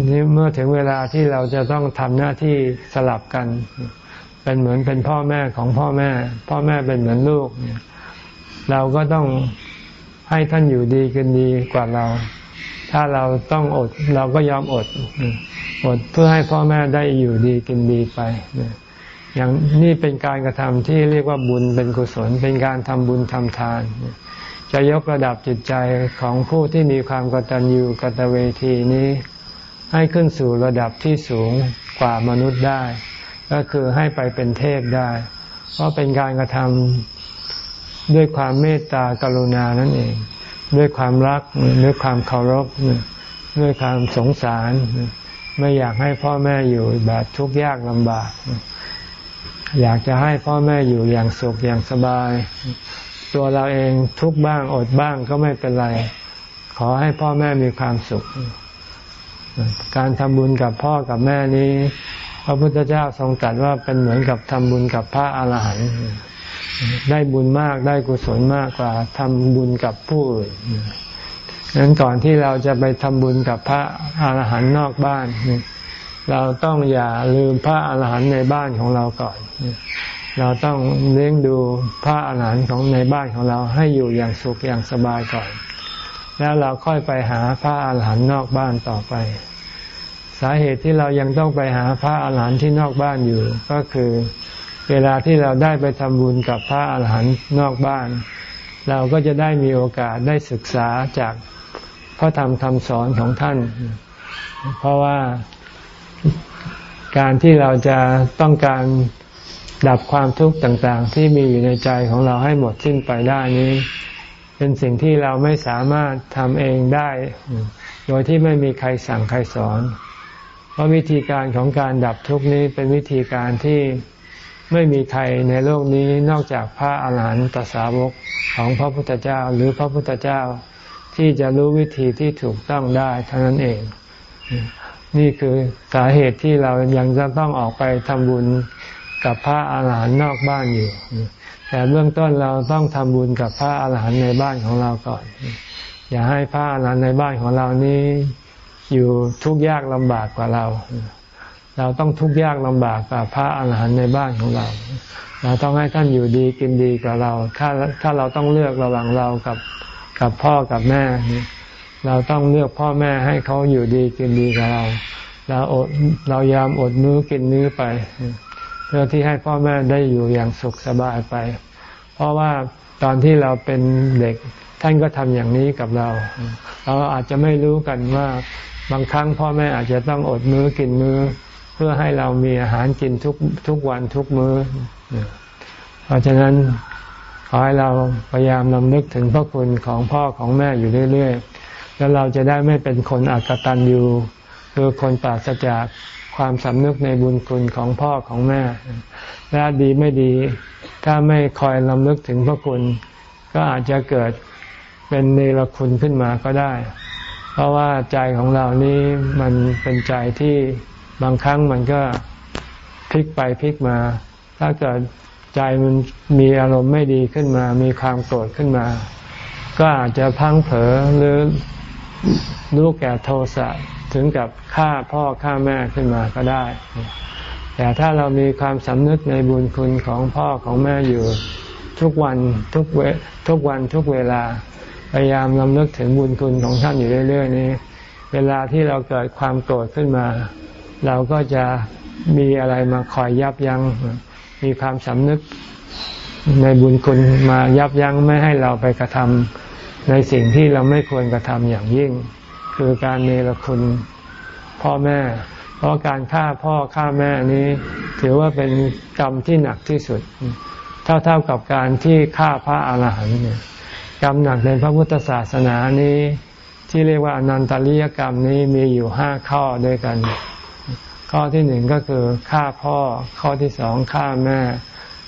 นี้เมื่อถึงเวลาที่เราจะต้องทำหน้าที่สลับกัน เป็นเหมือนเป็นพ่อแม่ของพ่อแม่ พ่อแม่เป็นเหมือนลูก เราก็ต้อง ให้ท่านอยู่ดีกันดีกว่าเรา ถ้าเราต้องอดเราก็ยอมอด อดเพื่อให้พ่อแม่ได้อยู่ดีกินดีไปอย่างนี่เป็นการกระทำที่เรียกว่าบุญเป็นกุศล เป็นการทำบุญทำทาน จะยกระดับจิตใจของผู้ที่มีความกตัญญูกตเวทีนี้ ให้ขึ้นสู่ระดับที่สูงกว่ามนุษย์ได้ ก็คือให้ไปเป็นเทพได้ เพราะเป็นการกระทำ ด้วยความเมตตากรุณานั่นเอง ด้วยความรักด้วยความเคารพด้วยความสงสาร ไม่อยากให้พ่อแม่อยู่แบบทุกข์ยากลำบาก อยากจะให้พ่อแม่อยู่อย่างสุขอย่างสบาย ตัวเราเองทุกบ้างอดบ้างก็ไม่เป็นไร ขอให้พ่อแม่มีความสุข การทำบุญกับพ่อกับแม่นี้ พระพุทธเจ้าทรงตรัสว่าเป็นเหมือนกับทำบุญกับพระอาหารหันต์ ได้บุญมากได้กุศลมากกว่าทำบุญกับผู้อื่นดังนั้นก่อนที่เราจะไปทำบุญกับพระอาหารหันต์นอกบ้าน เราต้องอย่าลืมพระอาหารหันต์ในบ้านของเราก่อน เราต้องเลี้ยงดูพระอาหารหันต์ของในบ้านของเราให้อยู่อย่างสุขอย่างสบายก่อน แล้วเราค่อยไปหาพระอาหารหันต์นอกบ้านต่อไป สาเหตุที่เรายังต้องไปหาพระอาหารหันต์ที่นอกบ้านอยู่ก็คือ เวลาที่เราได้ไปทำบุญกับพระอาหารหันต์นอกบ้าน เราก็จะได้มีโอกาสได้ศึกษาจากพระธรรมคำสอนของท่าน เพราะว่าการที่เราจะต้องการดับความทุกข์ต่าง ๆ ที่มีอยู่ในใจของเราให้หมดสิ้นไปได้นี้ เป็นสิ่งที่เราไม่สามารถทำเองได้ โดยที่ไม่มีใครสั่งใครสอน เพราะวิธีการของการดับทุกข์นี้เป็นวิธีการที่ ไม่มีใครในโลกนี้นอกจากพระอาหารหันตสาวกของพระพุทธเจ้าหรือพระพุทธเจ้าที่จะรู้วิธีที่ถูกต้องได้เท่านั้นเอง นี่คือสาเหตุที่เรายังจะต้องออกไปทำบุญกับพระอาหารหันต์นอกบ้านอยู่ แต่เบื้องต้นเราต้องทำบุญกับพระอาหารหันต์ในบ้านของเราก่อน อย่าให้พระอาหารหันต์ในบ้านของเรานี้อยู่ทุกข์ยากลำบากกว่าเรา เราต้องทุกข์ยากลำบากกับพระอาหารหันต์ในบ้านของเรา เราต้องให้ท่านอยู่ดีกินดีกับเรา ถ้าถ้าเราต้องเลือกระหว่างเรากับกับพ่อกับแม่ เราต้องเลือกพ่อแม่ให้เขาอยู่ดีกินดีกับเรา เราอดเรายามอดมื้อกินมื้อไป เพื่อที่ให้พ่อแม่ได้อยู่อย่างสุขสบายไป เพราะว่าตอนที่เราเป็นเด็กท่านก็ทำอย่างนี้กับเรา เราอาจจะไม่รู้กันว่าบางครั้งพ่อแม่อาจจะต้องอดมื้อกินมื้อ เพื่อให้เรามีอาหารกินทุกทุกวันทุกมื้อ เพราะฉะนั้นขอให้เราพยายามนำนึกถึงพระคุณของพ่อของแม่อยู่เรื่อยๆ แล้วเราจะได้ไม่เป็นคนอักตันยูคือคนปราศจากความสำนึกในบุญคุณของพ่อของแม่และดีไม่ดี ถ้าไม่คอยลำลึกถึงพระคุณ ก็อาจจะเกิดเป็นเนรคุณขึ้นมาก็ได้ เพราะว่าใจของเรานี้มันเป็นใจที่ บางครั้งมันก็พลิกไปพลิกมา ถ้าเกิดใจมันมีอารมณ์ไม่ดีขึ้นมา มีความโกรธขึ้นมา ก็อาจจะพังเผลอหรือรู้แก่โทสะถึงกับฆ่าพ่อฆ่าแม่ขึ้นมาก็ได้ แต่ถ้าเรามีความสำนึกในบุญคุณของพ่อของแม่อยู่ทุกวันทุกเวทุกวันทุกเวลา พยายามลำลึกถึงบุญคุณของท่านอยู่เรื่อย ๆ นี้ เวลาที่เราเกิดความโกรธขึ้นมา เราก็จะมีอะไรมาคอยยับยัง้งมีความสำนึกในบุญคุณมายับยั้งไม่ให้เราไปกระทำในสิ่งที่เราไม่ควรกระทำอย่างยิ่ง คือการเนรคุณพ่อแม่ เพราะการฆ่าพ่อฆ่าแม่นี้ ถือว่าเป็นกรรมที่หนักที่สุด เท่าๆกับการที่ฆ่าพระอาหารหันต์เนี่ยกรรมหนักในพระพุทธศาสนานี้ ที่เรียกว่าอนันตริยกรรมนี้มีอยู่ห้าข้อด้วยกัน ข้อที่หนึ่งก็คือฆ่าพ่อ ข้อที่สองฆ่าแม่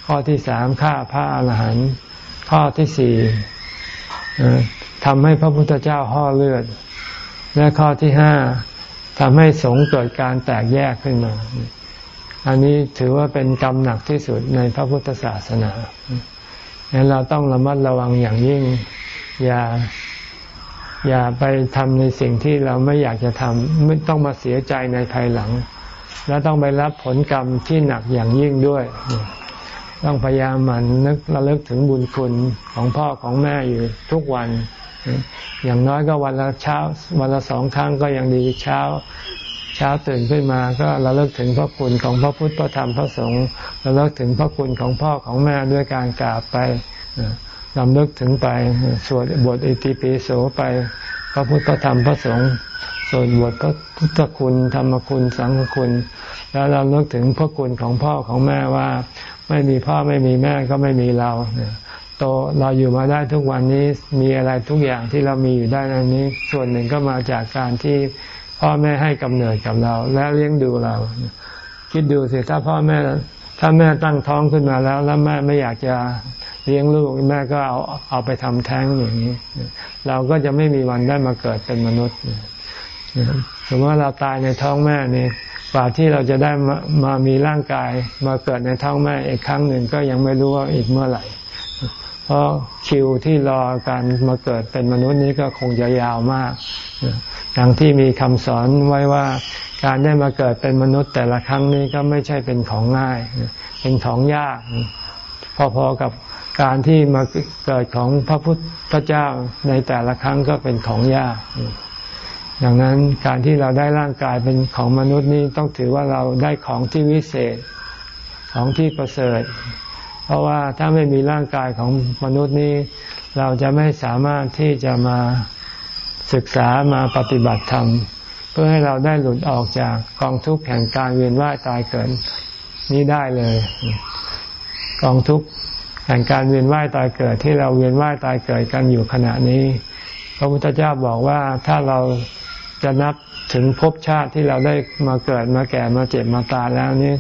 ข้อที่สามฆ่าพระอรหันต์ข้อที่สี่ทำให้พระพุทธเจ้าห่อเลือด และข้อที่ห้าทำให้สงเกิดการแตกแยกขึ้นมา อันนี้ถือว่าเป็นกรรมหนักที่สุดในพระพุทธศาสนาดังนั้นเราต้องระมัดระวังอย่างยิ่ง อย่า อย่าไปทำในสิ่งที่เราไม่อยากจะทำไม่ต้องมาเสียใจในภายหลัง และต้องไปรับผลกรรมที่หนักอย่างยิ่งด้วย ต้องพยายามมันนึกระลึกถึงบุญคุณของพ่อของแม่อยู่ทุกวัน อย่างน้อยก็วันละเช้า วันละสองครั้งก็ยังดีเช้าเช้าตื่นขึ้นมาก็ราเลิกถึงพระคุณของพระพุทธพระธรรมพระสงฆ์ราเลิกถึงพระคุณของพ่อของแม่ด้วยการกราบไปลำเลิกถึงไปสวดบทอิติปิโสไป ระพุทธธรรมพระสงฆ์สวดบทพระพุทธคุณธรรมคุณสังฆคุณ แล้วเราเลิกถึงพระคุณของพ่อของแม่ว่า ไม่มีพ่อไม่มีแม่ก็ไม่มีเราโตเราอยู่มาได้ทุกวันนี้มีอะไรทุกอย่างที่เรามีอยู่ได้นนี้ ส่วนหนึ่งก็มาจากการที่พ่อแม่ให้กำเนิดกับเรา และเลี้ยงดูเรา คิดดูสิถ้าพ่อแม่ถ้าแม่ตั้งท้องขึ้นมาแล้ว แล้วแม่ไม่อยากจะ เลี้ยงลูกแม่ก็เอาเอาไปทำแท้งอย่างนี้ เราก็จะไม่มีวันได้มาเกิดเป็นมนุษย์สมมติว่าเราตายในท้องแม่นี่กว่าที่เราจะได้มามามีร่างกายมาเกิดในท้องแม่อีกครั้งหนึ่งก็ยังไม่รู้ว่าอีกเมื่อไหร่ เพราะคิวที่รอการมาเกิดเป็นมนุษย์นี้ก็คงจะยาวมากอย่างที่มีคำสอนไว้ว่าการได้มาเกิดเป็นมนุษย์แต่ละครั้งนี้ก็ไม่ใช่เป็นของง่าย เป็นของยาก พอๆกับ การที่มาเกิดของพระพุทธเจ้าในแต่ละครั้งก็เป็นของยากดังนั้นการที่เราได้ร่างกายเป็นของมนุษย์นี้ต้องถือว่าเราได้ของที่วิเศษของที่ประเสริฐ เพราะว่าถ้าไม่มีร่างกายของมนุษย์นี้ เราจะไม่สามารถที่จะมาศึกษามาปฏิบัติธรรม เพื่อให้เราได้หลุดออกจากกองทุกข์แห่งการเวียนว่ายตายเกิดนี้ได้เลย กองทุกข์ แห่งการเวียนว่ายตายเกิดที่เราเวียนว่ายตายเกิดกันอยู่ขณะนี้ พระพุทธเจ้าบอกว่าถ้าเราจะนับถึงภพชาติที่เราได้มาเกิดมาแก่มาเจ็บมาตายแล้วนี่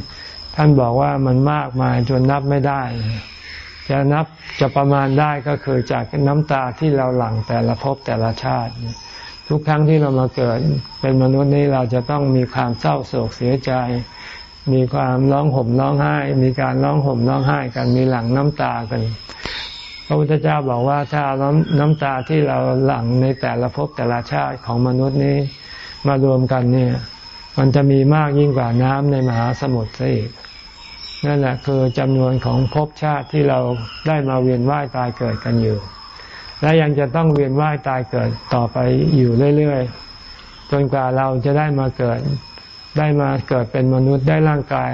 ท่านบอกว่ามันมากมายจนนับไม่ได้ จะนับจะประมาณได้ก็คือจากน้ำตาที่เราหลั่งแต่ละภพแต่ละชาติ ทุกครั้งที่เรามาเกิด เป็นมนุษย์นี้เราจะต้องมีความเศร้าโศกเสียใจ มีความร้องห่มร้องไห้ มีการร้องห่มร้องไห้กันมีหลั่งน้ำตากันพระพุทธเจ้าบอกว่าถ้าน้ำน้ำตาที่เราหลั่งในแต่ละภพแต่ละชาติของมนุษย์นี้มารวมกันเนี่ย มันจะมีมากยิ่งกว่าน้ำในมหาสมุทรซะอีกนั่นแหละคือจำนวนของภพชาติที่เราได้มาเวียนว่ายตายเกิดกันอยู่ และยังจะต้องเวียนว่ายตายเกิดต่อไปอยู่เรื่อยๆจนกว่าเราจะได้มาเกิด ได้มาเกิดเป็นมนุษย์ได้ร่างกาย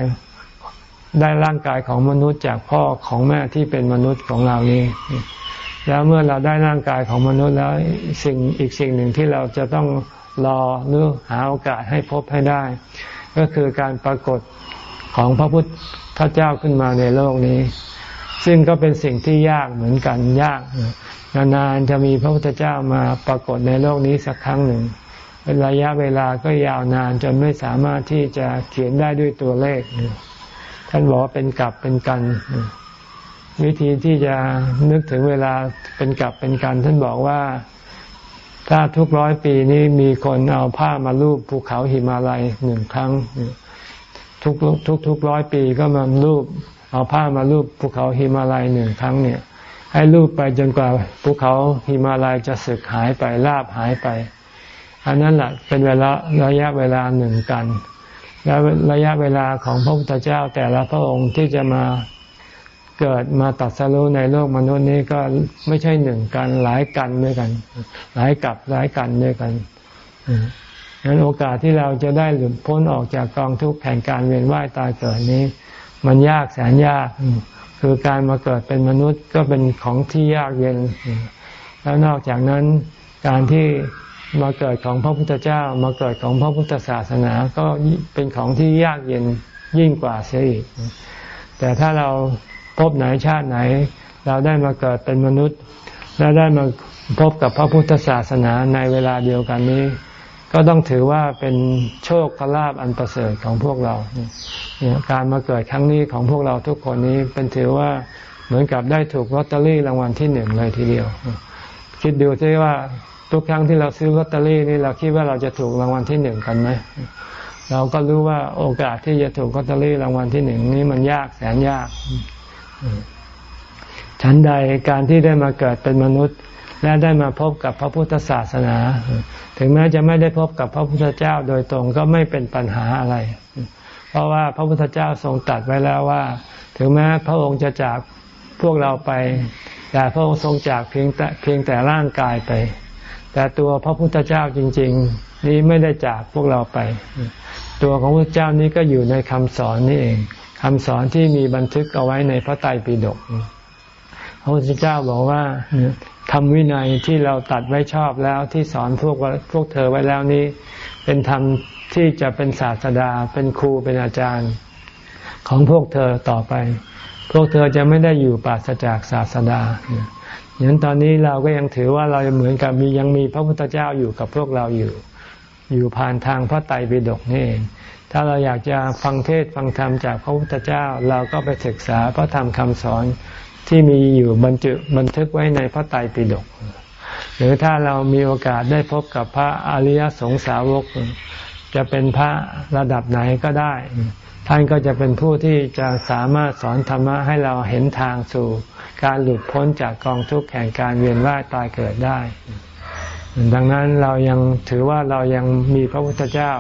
ได้ร่างกายของมนุษย์จากพ่อของแม่ที่เป็นมนุษย์ของเรานี้ แล้วเมื่อเราได้ร่างกายของมนุษย์แล้วสิ่งอีกสิ่งหนึ่งที่เราจะต้องรอหรือหาโอกาสให้พบให้ได้ ก็คือการปรากฏของพระพุทธเจ้าขึ้นมาในโลกนี้ ซึ่งก็เป็นสิ่งที่ยากเหมือนกันยาก นานๆจะมีพระพุทธเจ้ามาปรากฏในโลกนี้สักครั้งหนึ่ง เป็นระยะเวลาก็ยาวนานจนไม่สามารถที่จะเขียนได้ด้วยตัวเลข ท่านบอกว่าเป็นกลับเป็นกัน วิธีที่จะนึกถึงเวลาเป็นกลับเป็นกัน ท่านบอกว่าถ้าทุกร้อยปีนี้มีคนเอาผ้ามาลูบภูเขาหิมาลัยหนึ่งครั้ง ทุกทุกทุกร้อยปีก็มาลูบเอาผ้ามาลูบภูเขาหิมาลัยหนึ่งครั้งเนี่ย ให้ลูบไปจนกว่าภูเขาหิมาลัยจะสึกหายไปลาบหายไป อันนั้นแหละเป็นเวลาระยะเวลาหนึ่งกัน และระยะเวลาของพระพุทธเจ้าแต่ละพระองค์ที่จะมาเกิดมาตัดสรุในโลกมนุษย์นี้ก็ไม่ใช่หนึ่งกันหลายกันด้วยกัน หลายกับหลายกันด้วยกันดังนั้นโอกาสที่เราจะได้หลุดพ้นออกจากกองทุกข์แห่งการเวียนว่ายตายเกิดนี้ มันยากแสนยาก คือการมาเกิดเป็นมนุษย์ก็เป็นของที่ยากเย็น แล้วนอกจากนั้นการที่ มาเกิดของพระพุทธเจ้า มาเกิดของพระพุทธศาสนาก็เป็นของที่ยากเย็นยิ่งกว่าเสียอีก แต่ถ้าเราพบไหนชาติไหน เราได้มาเกิดเป็นมนุษย์ และได้มาพบกับพระพุทธศาสนาในเวลาเดียวกันนี้ ก็ต้องถือว่าเป็นโชคลาภอันประเสริฐของพวกเราการมาเกิดครั้งนี้ของพวกเราทุกคนนี้เป็นถือว่าเหมือนกับได้ถูกลอตเตอรี่รางวัลที่หนึ่งเลยทีเดียว คิดดูซิว่า ทุกครั้งที่เราซื้อลอตเตอรี่นี่เราคิดว่าเราจะถูกรางวัลที่หนึ่งกันไหมเราก็รู้ว่าโอกาสที่จะถูกลอตเตอรี่รางวัลที่หนึ่งนี้มันยากแสนยากฉันใดการที่ได้มาเกิดเป็นมนุษย์ และได้มาพบกับพระพุทธศาสนา ถึงแม้จะไม่ได้พบกับพระพุทธเจ้าโดยตรงก็ไม่เป็นปัญหาอะไร เพราะว่าพระพุทธเจ้าทรงตัดไว้แล้วว่า ถึงแม้พระองค์จะจากพวกเราไป แต่พระองค์ทรงจากเพียงแต่เพียงแต่ร่างกายไป แต่ตัวพระพุทธเจ้าจริง ๆ นี้ไม่ได้จากพวกเราไป ตัวของพระเจ้านี้ก็อยู่ในคำสอนนี่เองคำสอนที่มีบันทึกเอาไว้ในพระไตรปิฎกพระพุทธเจ้าบอกว่าธรรมวินัยที่เราตัดไว้ชอบแล้วที่สอนพวกพวกเธอไว้แล้วนี้ เป็นธรรมที่จะเป็นศาสดา เป็นครูเป็นอาจารย์ ของพวกเธอต่อไป พวกเธอจะไม่ได้อยู่ปราศจากศาสดา อย่างนั้นตอนนี้เราก็ยังถือว่าเราเหมือนกับมียังมีพระพุทธเจ้าอยู่กับพวกเราอยู่ อยู่ผ่านทางพระไตรปิฎกนี่เองถ้าเราอยากจะฟังเทศฟังธรรมจากพระพุทธเจ้า เราก็ไปศึกษาพระธรรมคำสอนที่มีอยู่บรรจุบันทึกไว้ในพระไตรปิฎกหรือถ้าเรามีโอกาสได้พบกับพระอริยสงสาวก จะเป็นพระระดับไหนก็ได้ ท่านก็จะเป็นผู้ที่จะสามารถสอนธรรมะให้เราเห็นทางสู่ การหลุดพ้นจากกองทุกข์แห่งการเวียนว่ายตายเกิดได้ ดังนั้นเรายังถือว่าเรายังมีพระพุทธเจ้า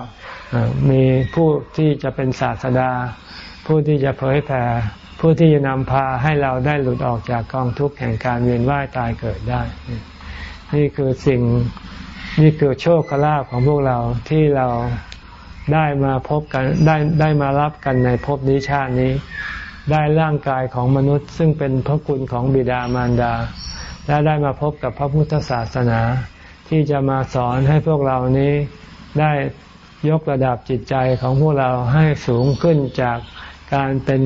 มีผู้ที่จะเป็นศาสดา ผู้ที่จะเผยแผ่ผู้ที่จะนำพาให้เราได้หลุดออกจากกองทุกข์แห่งการเวียนว่ายตายเกิดได้ นี่คือสิ่งนี่คือโชคลาภของพวกเราที่เราได้มาพบกันได้ได้มารับกันในภพนี้ชาตินี้ ได้ร่างกายของมนุษย์ ซึ่งเป็นพระคุณของบิดามารดา และได้มาพบกับพระพุทธศาสนา ที่จะมาสอนให้พวกเรานี้ได้ยกระดับจิตใจของพวกเราให้สูงขึ้นจากการเป็น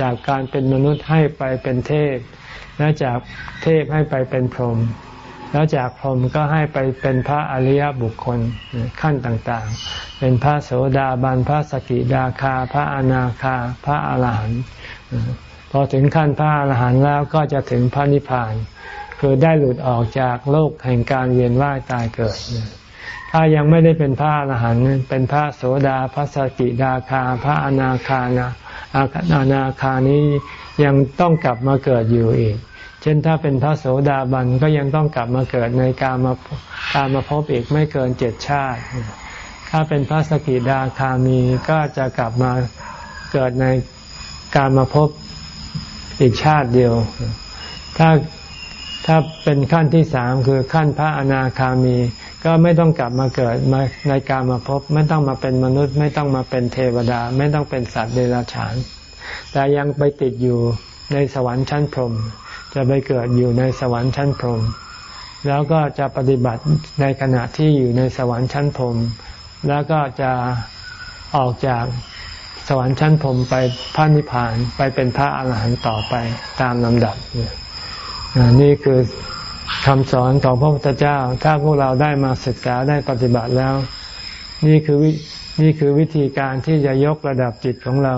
จากการเป็นมนุษย์ให้ไปเป็นเทพ และจากเทพให้ไปเป็นพรหม แล้วจากพรหมก็ให้ไปเป็นพระอริยบุคคลขั้นต่างๆ เป็นพระโสดาบันพระสกิดาคา พระอนาคา พระอาหารหันต์พอถึงขั้นพระอาหารหันต์แล้วก็จะถึงพระนิพพาน คือได้หลุดออกจากโลกแห่งการเวียนว่ายตายเกิด ถ้ายังไม่ได้เป็นพระอรหันต์เป็นพระโสดาพระสกิดาคา พระอนาคานะอานาคานี้ยังต้องกลับมาเกิดอยู่อีก เช่นถ้าเป็นพระโสดาบันก็ยังต้องกลับมาเกิดในการมาการมาพบอีกไม่เกินเจ็ดชาติ ถ้าเป็นพระสกิดาคามีก็จะกลับมาเกิดในการมาพบอีกชาติเดียว ถ้าถ้าเป็นขั้นที่สามคือขั้นพระอนาคามี ก็ไม่ต้องกลับมาเกิดมาในการมาพบ ไม่ต้องมาเป็นมนุษย์ ไม่ต้องมาเป็นเทวดา ไม่ต้องเป็นสัตว์เดรัจฉาน แต่ยังไปติดอยู่ในสวรรค์ชั้นพรหม จะไปเกิดอยู่ในสวรรค์ชั้นพรหมแล้วก็จะปฏิบัติในขณะที่อยู่ในสวรรค์ชั้นพรหมแล้วก็จะออกจากสวรรค์ชั้นพรหมไปพระนิพพานไปเป็นพระอาหารหันต์ต่อไปตามลำดับนี่คือคำสอนของพระพุทธเจ้า ถ้าพวกเราได้มาศึกษาได้ปฏิบัติแล้ว นี่คือนี่คือวิธีการที่จะยกระดับจิตของเรา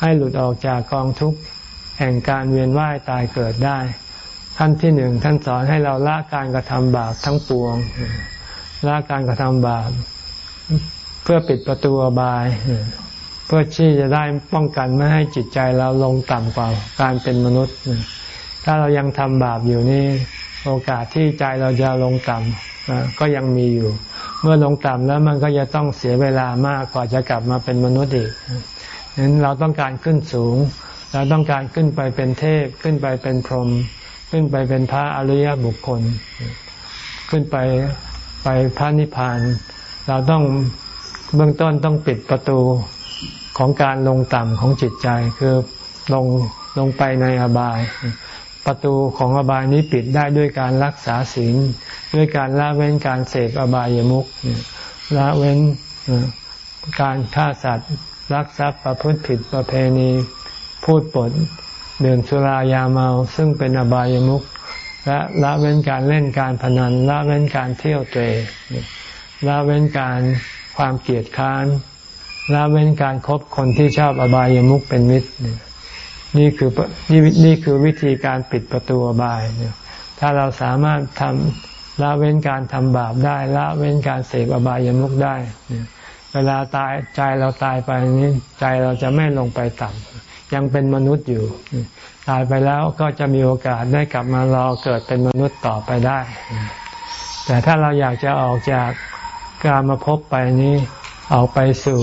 ให้หลุดออกจากกองทุกข์ แห่งการเวียนว่ายตายเกิดได้ ขั้นที่หนึ่งท่านสอนให้เราละการกระทำบาปทั้งปวงละการกระทำบาปเพื่อปิดประตูบาย เพื่อที่จะได้ป้องกันไม่ให้จิตใจเราลงต่ำกว่าการเป็นมนุษย์ ถ้าเรายังทำบาปอยู่นี่ โอกาสที่ใจเราจะลงต่ำก็ยังมีอยู่ เมื่อลงต่ำแล้วมันก็จะต้องเสียเวลามากกว่าจะกลับมาเป็นมนุษย์อีกนั้นเราต้องการขึ้นสูง เราต้องการขึ้นไปเป็นเทพ ขึ้นไปเป็นพรหมขึ้นไปเป็นพระอริยบุคคล ขึ้นไปไปพระนิพพาน เราต้องเบื้องต้นต้องปิดประตูของการลงต่ำของจิตใจคือลงลงไปในอบาย ประตูของอบายนี้ปิดได้ด้วยการรักษาศีลด้วยการละเว้นการเสพอบายามุขละเว้นการฆ่าสัตว์รักทรัพย์ประพฤติผิดประเพณี พูดปดดื่มสุรายาเมาซึ่งเป็นอบายามุขและละเว้นการเล่นการพนันละเว้นการเที่ยวเตะละเว้นการความเกลียดค้านละเว้นการครบคนที่ชอบอบายามุขเป็นมิตรนี่คือนี่นี่คือวิธีการปิดประตูอบายถ้าเราสามารถทำละเว้นการทำบาปได้ ละเว้นการเสพอบายามุขได้ เวลาตายใจเราตายไปนี้ใจเราจะไม่ลงไปต่ำ ยังเป็นมนุษย์อยู่ ตายไปแล้วก็จะมีโอกาสได้กลับมารอเกิดเป็นมนุษย์ต่อไปได้ แต่ถ้าเราอยากจะออกจากการมาพบไปนี้ออกไปสู่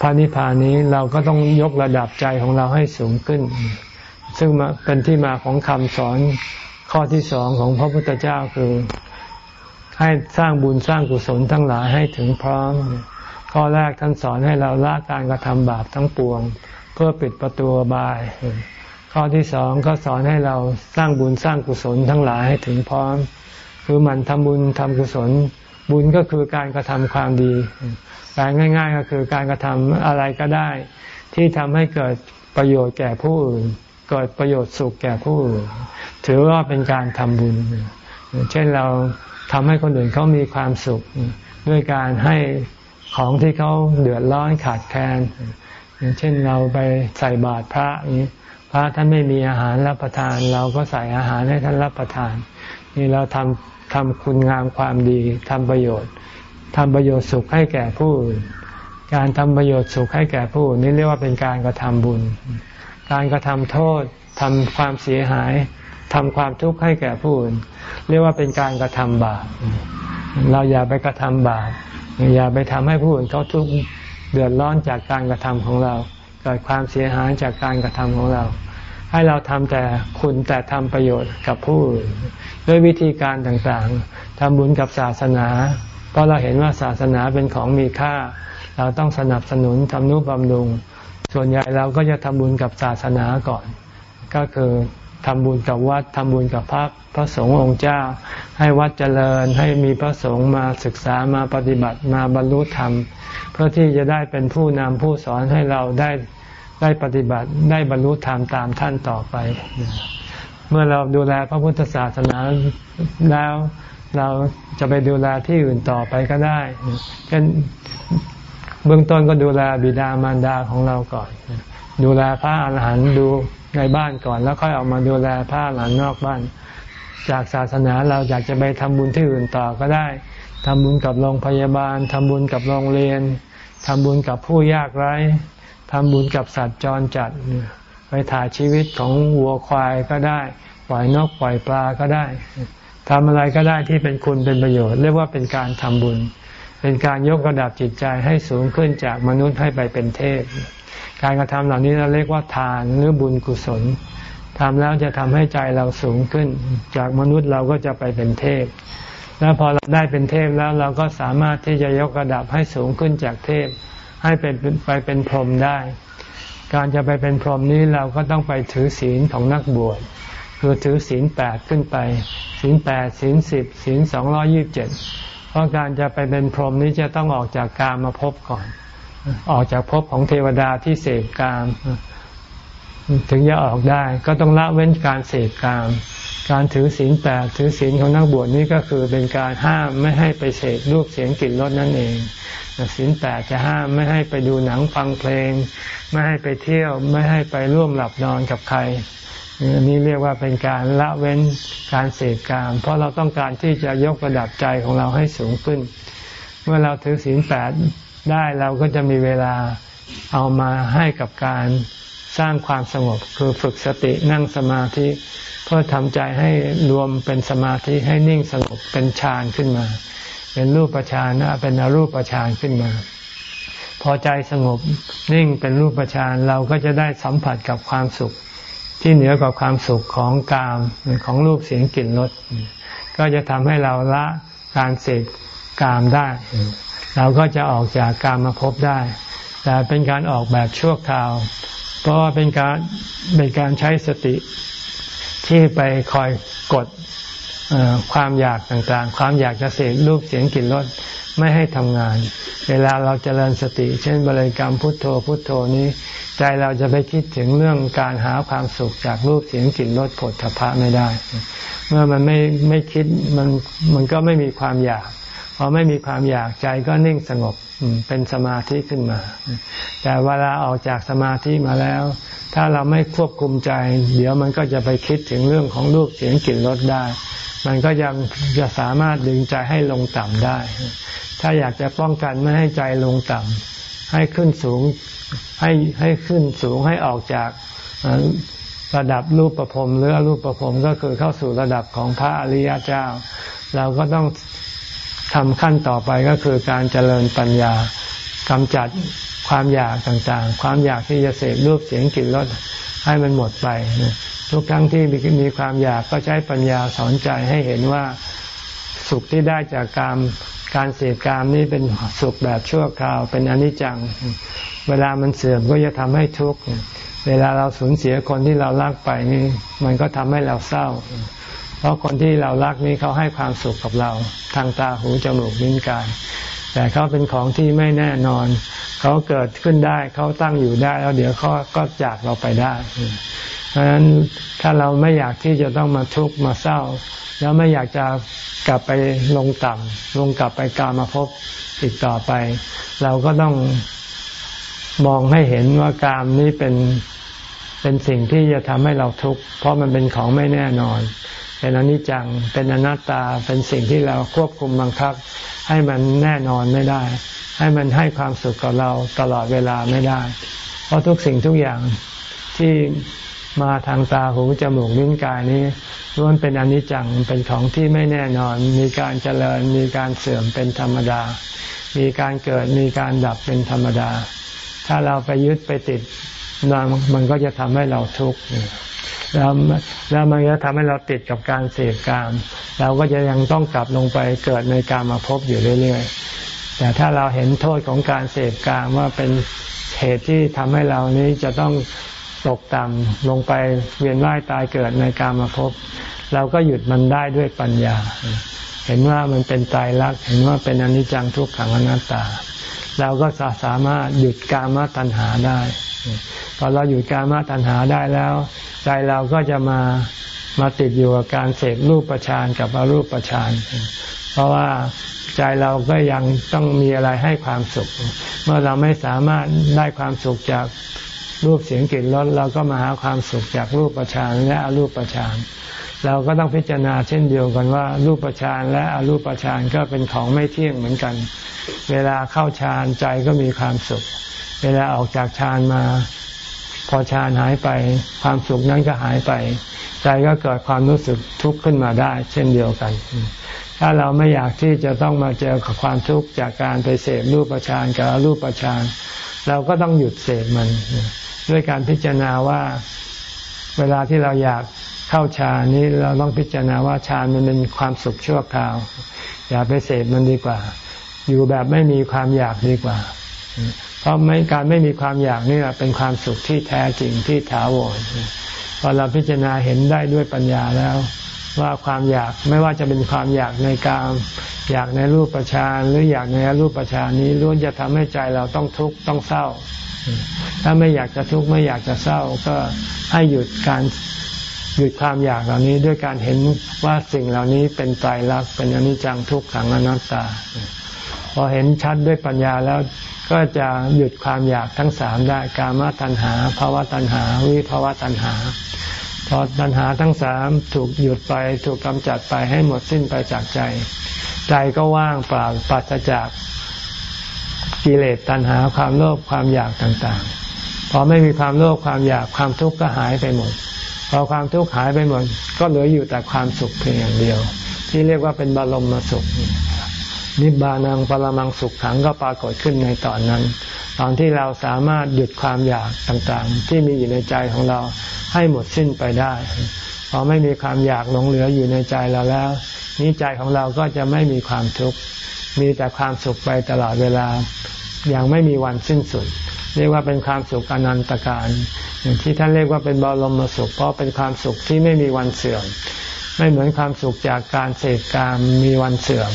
พระนิพพานนี้เราก็ต้องยกระดับใจของเราให้สูงขึ้น ซึ่งเป็นที่มาของคำสอนข้อที่สองของพระพุทธเจ้าคือ ให้สร้างบุญสร้างกุศลทั้งหลายให้ถึงพร้อม ข้อแรกท่านสอนให้เราละการกระทำบาปทั้งปวง เพื่อปิดประตูบาย ข้อที่สองก็สอนให้เราสร้างบุญสร้างกุศลทั้งหลายให้ถึงพร้อม คือมันทำบุญทำกุศล บุญก็คือการกระทำความดีแต่ง่าย ๆ ก็คือการกระทำอะไรก็ได้ ที่ทำให้เกิดประโยชน์แก่ผู้อื่นเกิดประโยชน์สุขแก่ผู้อื่นถือว่าเป็นการทำบุญ เช่นเราทำให้คนอื่นเขามีความสุข ด้วยการให้ของที่เขาเดือดร้อนขาดแคลน เช่นเราไปใส่บาตรพระนี้ พระท่านไม่มีอาหารรับประทาน เราก็ใส่อาหารให้ท่านรับประทาน นี่เราทำทำคุณงามความดีทำประโยชน์ทำประโยชน์สุขให้แก่ผู้อื่น การทำประโยชน์สุขให้แก่ผู้อื่นนี่เรียกว่าเป็นการกระทำบุญ การกระทำโทษทำความเสียหายทำความทุกข์ให้แก่ผู้อื่น เรียกว่าเป็นการกระทำบาปเราอย่าไปกระทำบาปอย่าไปทำให้ผู้อื่นเขาทุกข์ เดือดร้อนจากการกระทำของเรา เกิดความเสียหายจากการกระทำของเรา ให้เราทำแต่คุณแต่ทำประโยชน์กับผู้อื่นด้วยวิธีการต่างๆทำบุญกับศาสนา เพราะเราเห็นว่าศาสนาเป็นของมีค่า เราต้องสนับสนุนทำนุบำรุง ส่วนใหญ่เราก็จะทำบุญกับศาสนาก่อน ก็คือ ทำบุญกับวัดทำบุญกับพระพระสงฆ์องค์เจ้า ให้วัดเจริญให้มีพระสงฆ์มาศึกษามาปฏิบัติมาบรรลุธรรม เพื่อที่จะได้เป็นผู้นำผู้สอนให้เราได้ได้ปฏิบัติได้บรรลุธรรมตามท่านต่อไป เมื่อเราดูแลพระพุทธศาสนาแล้วเราจะไปดูแลที่อื่นต่อไปก็ได้เช่นเบื้องต้นก็ดูแลบิดามารดาของเราก่อน ดูแลพระอาหารหันต์ดู ในบ้านก่อน แล้วค่อยออกมาดูแลพระอาหลานนอกบ้าน จากศาสนาเราอยากจะไปทำบุญที่อื่นต่อก็ได้ทำบุญกับโรงพยาบาลทำบุญกับโรงเรียนทำบุญกับผู้ยากไร้ทำบุญกับสัตว์จรจัด ไปถ่ายชีวิตของวัวควายก็ได้ ปล่อยนกปล่อยปลาก็ได้ทำอะไรก็ได้ที่เป็นคุณเป็นประโยชน์ เรียกว่าเป็นการทำบุญ เป็นการยกระดับจิตใจให้สูงขึ้นจากมนุษย์ให้ไปเป็นเทพ การกระทำเหล่านี้เราเรียกว่าทานหรือบุญกุศลทำแล้วจะทำให้ใจเราสูงขึ้น จากมนุษย์เราก็จะไปเป็นเทพ แล้วพอเราได้เป็นเทพแล้วเราก็สามารถที่จะยกระดับให้สูงขึ้นจากเทพ ให้เป็นไปเป็นพรหมได้ การจะไปเป็นพรหมนี้เราก็ต้องไปถือศีลของนักบวชคือถือศีลแปดขึ้นไป ศีลแปดศีลสิบศีลสองร้อยี่บเจ็ดเพราะการจะไปเป็นพรหมนี้จะต้องออกจากกามมาพบก่อน ออกจากภพของเทวดาที่เสพกาม ถึงจะออกได้ก็ต้องละเว้นการเสพกาม การถือศีลแปดถือศีลของนักบวชนี้ก็คือเป็นการห้ามไม่ให้ไปเสพรูปเสียงกลิ่นรสนั่นเองศีลแปดจะห้ามไม่ให้ไปดูหนังฟังเพลง ไม่ให้ไปเที่ยวไม่ให้ไปร่วมหลับนอนกับใครนนี้เรียกว่าเป็นการละเว้นการเสพกาม เพราะเราต้องการที่จะยกระดับใจของเราให้สูงขึ้น เมื่อเราถือศีลแปด ได้เราก็จะมีเวลาเอามาให้กับการสร้างความสงบคือฝึกสตินั่งสมาธิ เพื่อทำใจให้รวมเป็นสมาธิให้นิ่งสงบเป็นฌานขึ้นมา เป็นรูปฌานนะเป็นอรูปฌานขึ้นมา พอใจสงบนิ่งเป็นรูปฌานเราก็จะได้สัมผัสกับความสุข ที่เหนือกว่าความสุขของกามของรูปเสียงกลิ่นรสก็จะทำให้เราละการเสพกามได้ เราก็จะออกจากกามมาพบได้ แต่เป็นการออกแบบชั่วคราว เพราะว่าเป็นการเป็นการใช้สติที่ไปคอยกดความอยากต่างๆ ความอยากจะเสพรูปเสียงกลิ่นรสไม่ให้ทำงาน เวลาเราจเจริญสติ เช่นบริกรรมพุทโธพุทโธนี้ ใจเราจะไปคิดถึงเรื่องการหาความสุขจากรูปเสียงกลิ่นรสผลทพะไม่ได้ เมื่อมันไม่ไม่คิดมันมันก็ไม่มีความอยาก อไม่มีความอยากใจก็นิ่งสงบเป็นสมาธิขึ้นมา แต่เวลาออกจากสมาธิมาแล้ว ถ้าเราไม่ควบคุมใจ เดี๋ยวมันก็จะไปคิดถึงเรื่องของรูปเสียงกลิ่นรสได้ มันก็ยังจะสามารถดึงใจให้ลงต่ำได้ ถ้าอยากจะป้องกันไม่ให้ใจลงต่ำให้ขึ้นสูงให้ให้ขึ้นสูงให้ออกจากระดับรูปประพรมหรืออรูปประพรมก็คือเข้าสู่ระดับของพระอริยเจ้า เราก็ต้อง ทำขั้นต่อไปก็คือการเจริญปัญญากำจัดความอยากต่างๆ ความอยากที่จะเสพรูปเสียงกลิ่นรสให้มันหมดไป ทุกครั้งที่มีความอยากก็ใช้ปัญญาสอนใจให้เห็นว่าสุขที่ได้จากการการเสพกามนี่เป็นสุขแบบชั่วคราวเป็นอนิจจัง เวลามันเสื่อมก็จะทำให้ทุกข์ เวลาเราสูญเสียคนที่เรารักไปนี่มันก็ทำให้เราเศร้า เพราะคนที่เรารักนี้เขาให้ความสุขกับเรา ทางตาหูจมูกลิ้นกายแต่เขาเป็นของที่ไม่แน่นอน เขาเกิดขึ้นได้เขาตั้งอยู่ได้ แล้วเดี๋ยวเขาก็จากเราไปได้ เพราะฉะนั้นถ้าเราไม่อยากที่จะต้องมาทุกข์มาเศร้า แล้วไม่อยากจะกลับไปลงต่ำลงกลับไปกามาพบอีกต่อไป เราก็ต้องมองให้เห็นว่ากามนี้เป็นเป็นสิ่งที่จะทำให้เราทุกข์เพราะมันเป็นของไม่แน่นอน เป็นอนิจจัง เป็นอนัตตา เป็นสิ่งที่เราควบคุมบังคับ ให้มันแน่นอนไม่ได้ ให้มันให้ความสุขกับเราตลอดเวลาไม่ได้ เพราะทุกสิ่งทุกอย่างที่มาทางตาหูจมูกลิ้นกายนี้ล้วนเป็นอนิจจัง เป็นของที่ไม่แน่นอน มีการเจริญ มีการเสื่อมเป็นธรรมดา มีการเกิด มีการดับเป็นธรรมดา ถ้าเราไปยึดไปติดมันก็จะทำให้เราทุกข์ แล้วแล้วมันจะทำให้เราติดกับการเสพกาม เราก็จะยังต้องกลับลงไปเกิดในการมาพบอยู่เรื่อยๆ แต่ถ้าเราเห็นโทษของการเสพกามว่าเป็นเหตุที่ทำให้เรานี้จะต้องตกต่ำลงไปเวียนว่ายตายเกิดในการมาพบ เราก็หยุดมันได้ด้วยปัญญา เห็นว่ามันเป็นตายรักเห็นว่าเป็นอนิจจังทุกขังอนัตตา เราก็สามารถหยุดกามาตัณหาได้พอเราหยุดกามาตัณหาได้แล้ว ใจเราก็จะมามาติดอยู่กับการเสพรูปประชานกับอรูปประชานเพราะว่าใจเราก็ยังต้องมีอะไรให้ความสุข เมื่อเราไม่สามารถได้ความสุขจากรูปเสียงกลิ่นรสเราก็มาหาความสุขจากรูปประชานและอรูปประชานเราก็ต้องพิจารณาเช่นเดียวกันว่า รูปประชานและอรูปประชานก็เป็นของไม่เที่ยงเหมือนกัน เวลาเข้าฌานใจก็มีความสุข เวลาออกจากฌานมา อฌานหายไปความสุขนั้นก็หายไป ใจก็เกิดความรู้สึกทุกข์ขึ้นมาได้ เช่นเดียวกัน ถ้าเราไม่อยากที่จะต้องมาเจอกับความทุกข์จากการไปเสพรูปประชานกับรูปประชานเราก็ต้องหยุดเสพมัน ด้วยการพิจารณาว่าเวลาที่เราอยากเข้าฌานนี้เราต้องพิจารณาว่าฌานมันเป็นความสุขชั่วคราว อย่าไปเสพมันดีกว่า อยู่แบบไม่มีความอยากดีกว่า เพราะไม่การไม่มีความอยากนี่แหละเป็นความสุขที่แท้จริงที่ถาวรพอเราพิจารณาเห็นได้ด้วยปัญญาแล้ว ว่าความอยากไม่ว่าจะเป็นความอยากในการอยากในรูปประชานหรืออยากในรูปประชานนี้ล้วนจะทำให้ใจเราต้องทุกข์ต้องเศร้า ถ้าไม่อยากจะทุกข์ไม่อยากจะเศร้าก็ให้หยุดการหยุดความอยากเหล่านี้ด้วยการเห็นว่าสิ่งเหล่านี้เป็นไตรลักษณ์เป็นอนิจจังทุกขังอนัตตา พอเห็นชัดด้วยปัญญาแล้ว ก็จะหยุดความอยากทั้งสามได้กามตัณหาภาวะตัณหา วิภาวะตัณหา พอตัณหาทั้งสามถูกหยุดไปถูกกำจัดไปให้หมดสิ้นไปจากใจ ใจก็ว่างเปล่าปราศจากกิเลสตัณหาความโลภความอยากต่างๆ พอไม่มีความโลภความอยากความทุกข์ก็หายไปหมด พอความทุกข์หายไปหมด ก็เหลืออยู่แต่ความสุขเพียงอย่างเดียว ที่เรียกว่าเป็นบรมสุขนิ นิบานังปรมังสุขขังก็ปรากฏขึ้นในตอนนั้น ตอนที่เราสามารถหยุดความอยากต่างๆ ที่มีอยู่ในใจของเราให้หมดสิ้นไปได้พอไม่มีความอยากหลงเหลืออยู่ในใจเราแล้วนี้ใจของเราก็จะไม่มีความทุกข์มีแต่ความสุขไปตลอดเวลา อย่างไม่มีวันสิ้นสุด เรียกว่าเป็นความสุขอนันตการอย่างที่ท่านเรียกว่าเป็นบรมสุข เพราะเป็นความสุขที่ไม่มีวันเสื่อม ไม่เหมือนความสุขจากการเสพการมีวันเสื่อม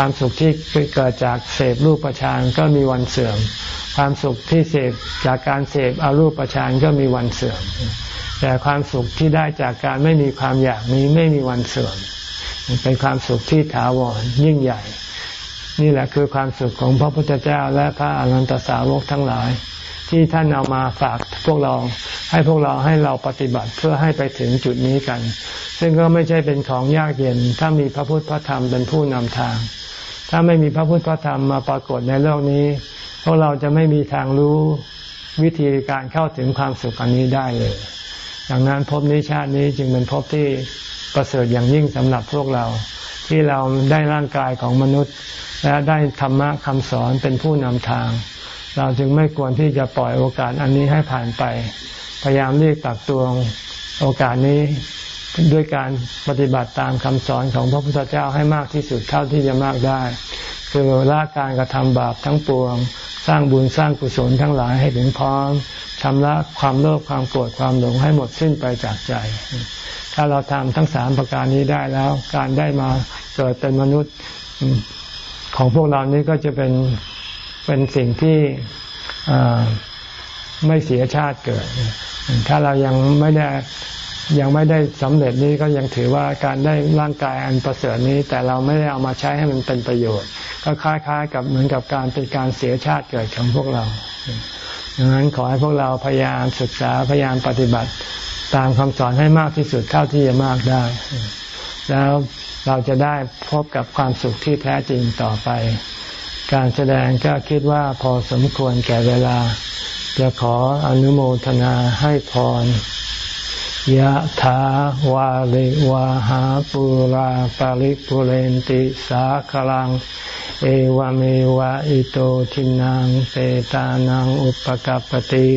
ความสุขที่เกิดจากเสพรูปประชานก็มีวันเสื่อม ความสุขที่เสพจากการเสพอารูปประชานก็มีวันเสื่อม แต่ความสุขที่ได้จากการไม่มีความอยากนี้ไม่มีวันเสื่อม เป็นความสุขที่ถาวรยิ่งใหญ่ นี่แหละคือความสุขของพระพุทธเจ้าและพระอรหันตสาวกทั้งหลาย ที่ท่านเอามาฝากพวกเราให้พวกเราให้เราปฏิบัติเพื่อให้ไปถึงจุดนี้กัน ซึ่งก็ไม่ใช่เป็นของยากเย็นถ้ามีพระพุทธพระธรรมเป็นผู้นำทาง ถ้าไม่มีพระพุทธพระธรรมมาปรากฏในโลกนี้ พวกเราจะไม่มีทางรู้วิธีการเข้าถึงความสุขอันนี้ได้เลย ดังนั้นภพนี้ชาตินี้จึงเป็นภพที่ประเสริฐอย่างยิ่งสำหรับพวกเรา ที่เราได้ร่างกายของมนุษย์ และได้ธรรมะคำสอนเป็นผู้นำทาง เราจึงไม่ควรที่จะปล่อยโอกาสอันนี้ให้ผ่านไป พยายามเรียกตักตวงโอกาสนี้ ด้วยการปฏิบัติตามคำสอนของพระพุทธเจ้าให้มากที่สุดเท่าที่จะมากได้ คือละการกระทำบาปทั้งปวง สร้างบุญสร้างกุศลทั้งหลายให้ถึงพร้อมชำระความโลภความโกรธความหลงให้หมดสิ้นไปจากใจ ถ้าเราทำทั้งสามประการนี้ได้แล้ว การได้มาเกิดเป็นมนุษย์ของพวกเรานี้ก็จะเป็นเป็นสิ่งที่ไม่เสียชาติเกิด ถ้าเรายังไม่ได้ ยังไม่ได้สำเร็จนี้ก็ยังถือว่าการได้ร่างกายอันประเสริฐนี้ แต่เราไม่ได้เอามาใช้ให้มันเป็นประโยชน์ ก็คล้ายๆกับเหมือนกับการเป็นการเสียชาติเกิดของพวกเราดังนั้นขอให้พวกเราพยายามศึกษาพยายามปฏิบัติตามคำสอนให้มากที่สุดเท่าที่จะมากได้ แล้วเราจะได้พบกับความสุขที่แท้จริงต่อไป การแสดงก็คิดว่าพอสมควรแก่เวลา จะขออนุโมทนาให้พร ยะถาวาลิวาหาปุราปาริปุเรนติสาคลัง เอวเมวะอิโตทินังเปตานังอุปกัปติ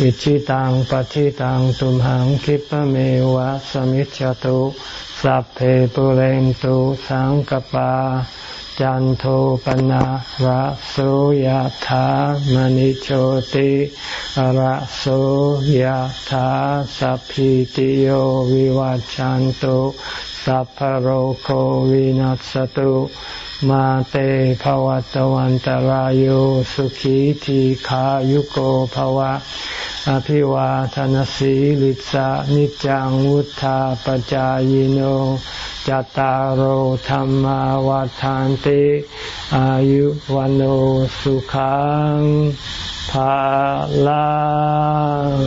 อิชิตังปฏิตังตุมหังคิปเมวะสมิจจตุสัพเพปุเรนตุสังกปา จันโทปนะระโสยธามณิโชติระโสยธาสัพพิติโยวิวัจจันตุ สัพพโรโควินัสตุมาเตภวัตวันตารโยสุขีทีขายุโกภวะ อภิวาทนสีลิสานิจังวุธาปจายโนจตารโหธรรมวาทานติอายุวันโอสุขังภาลัง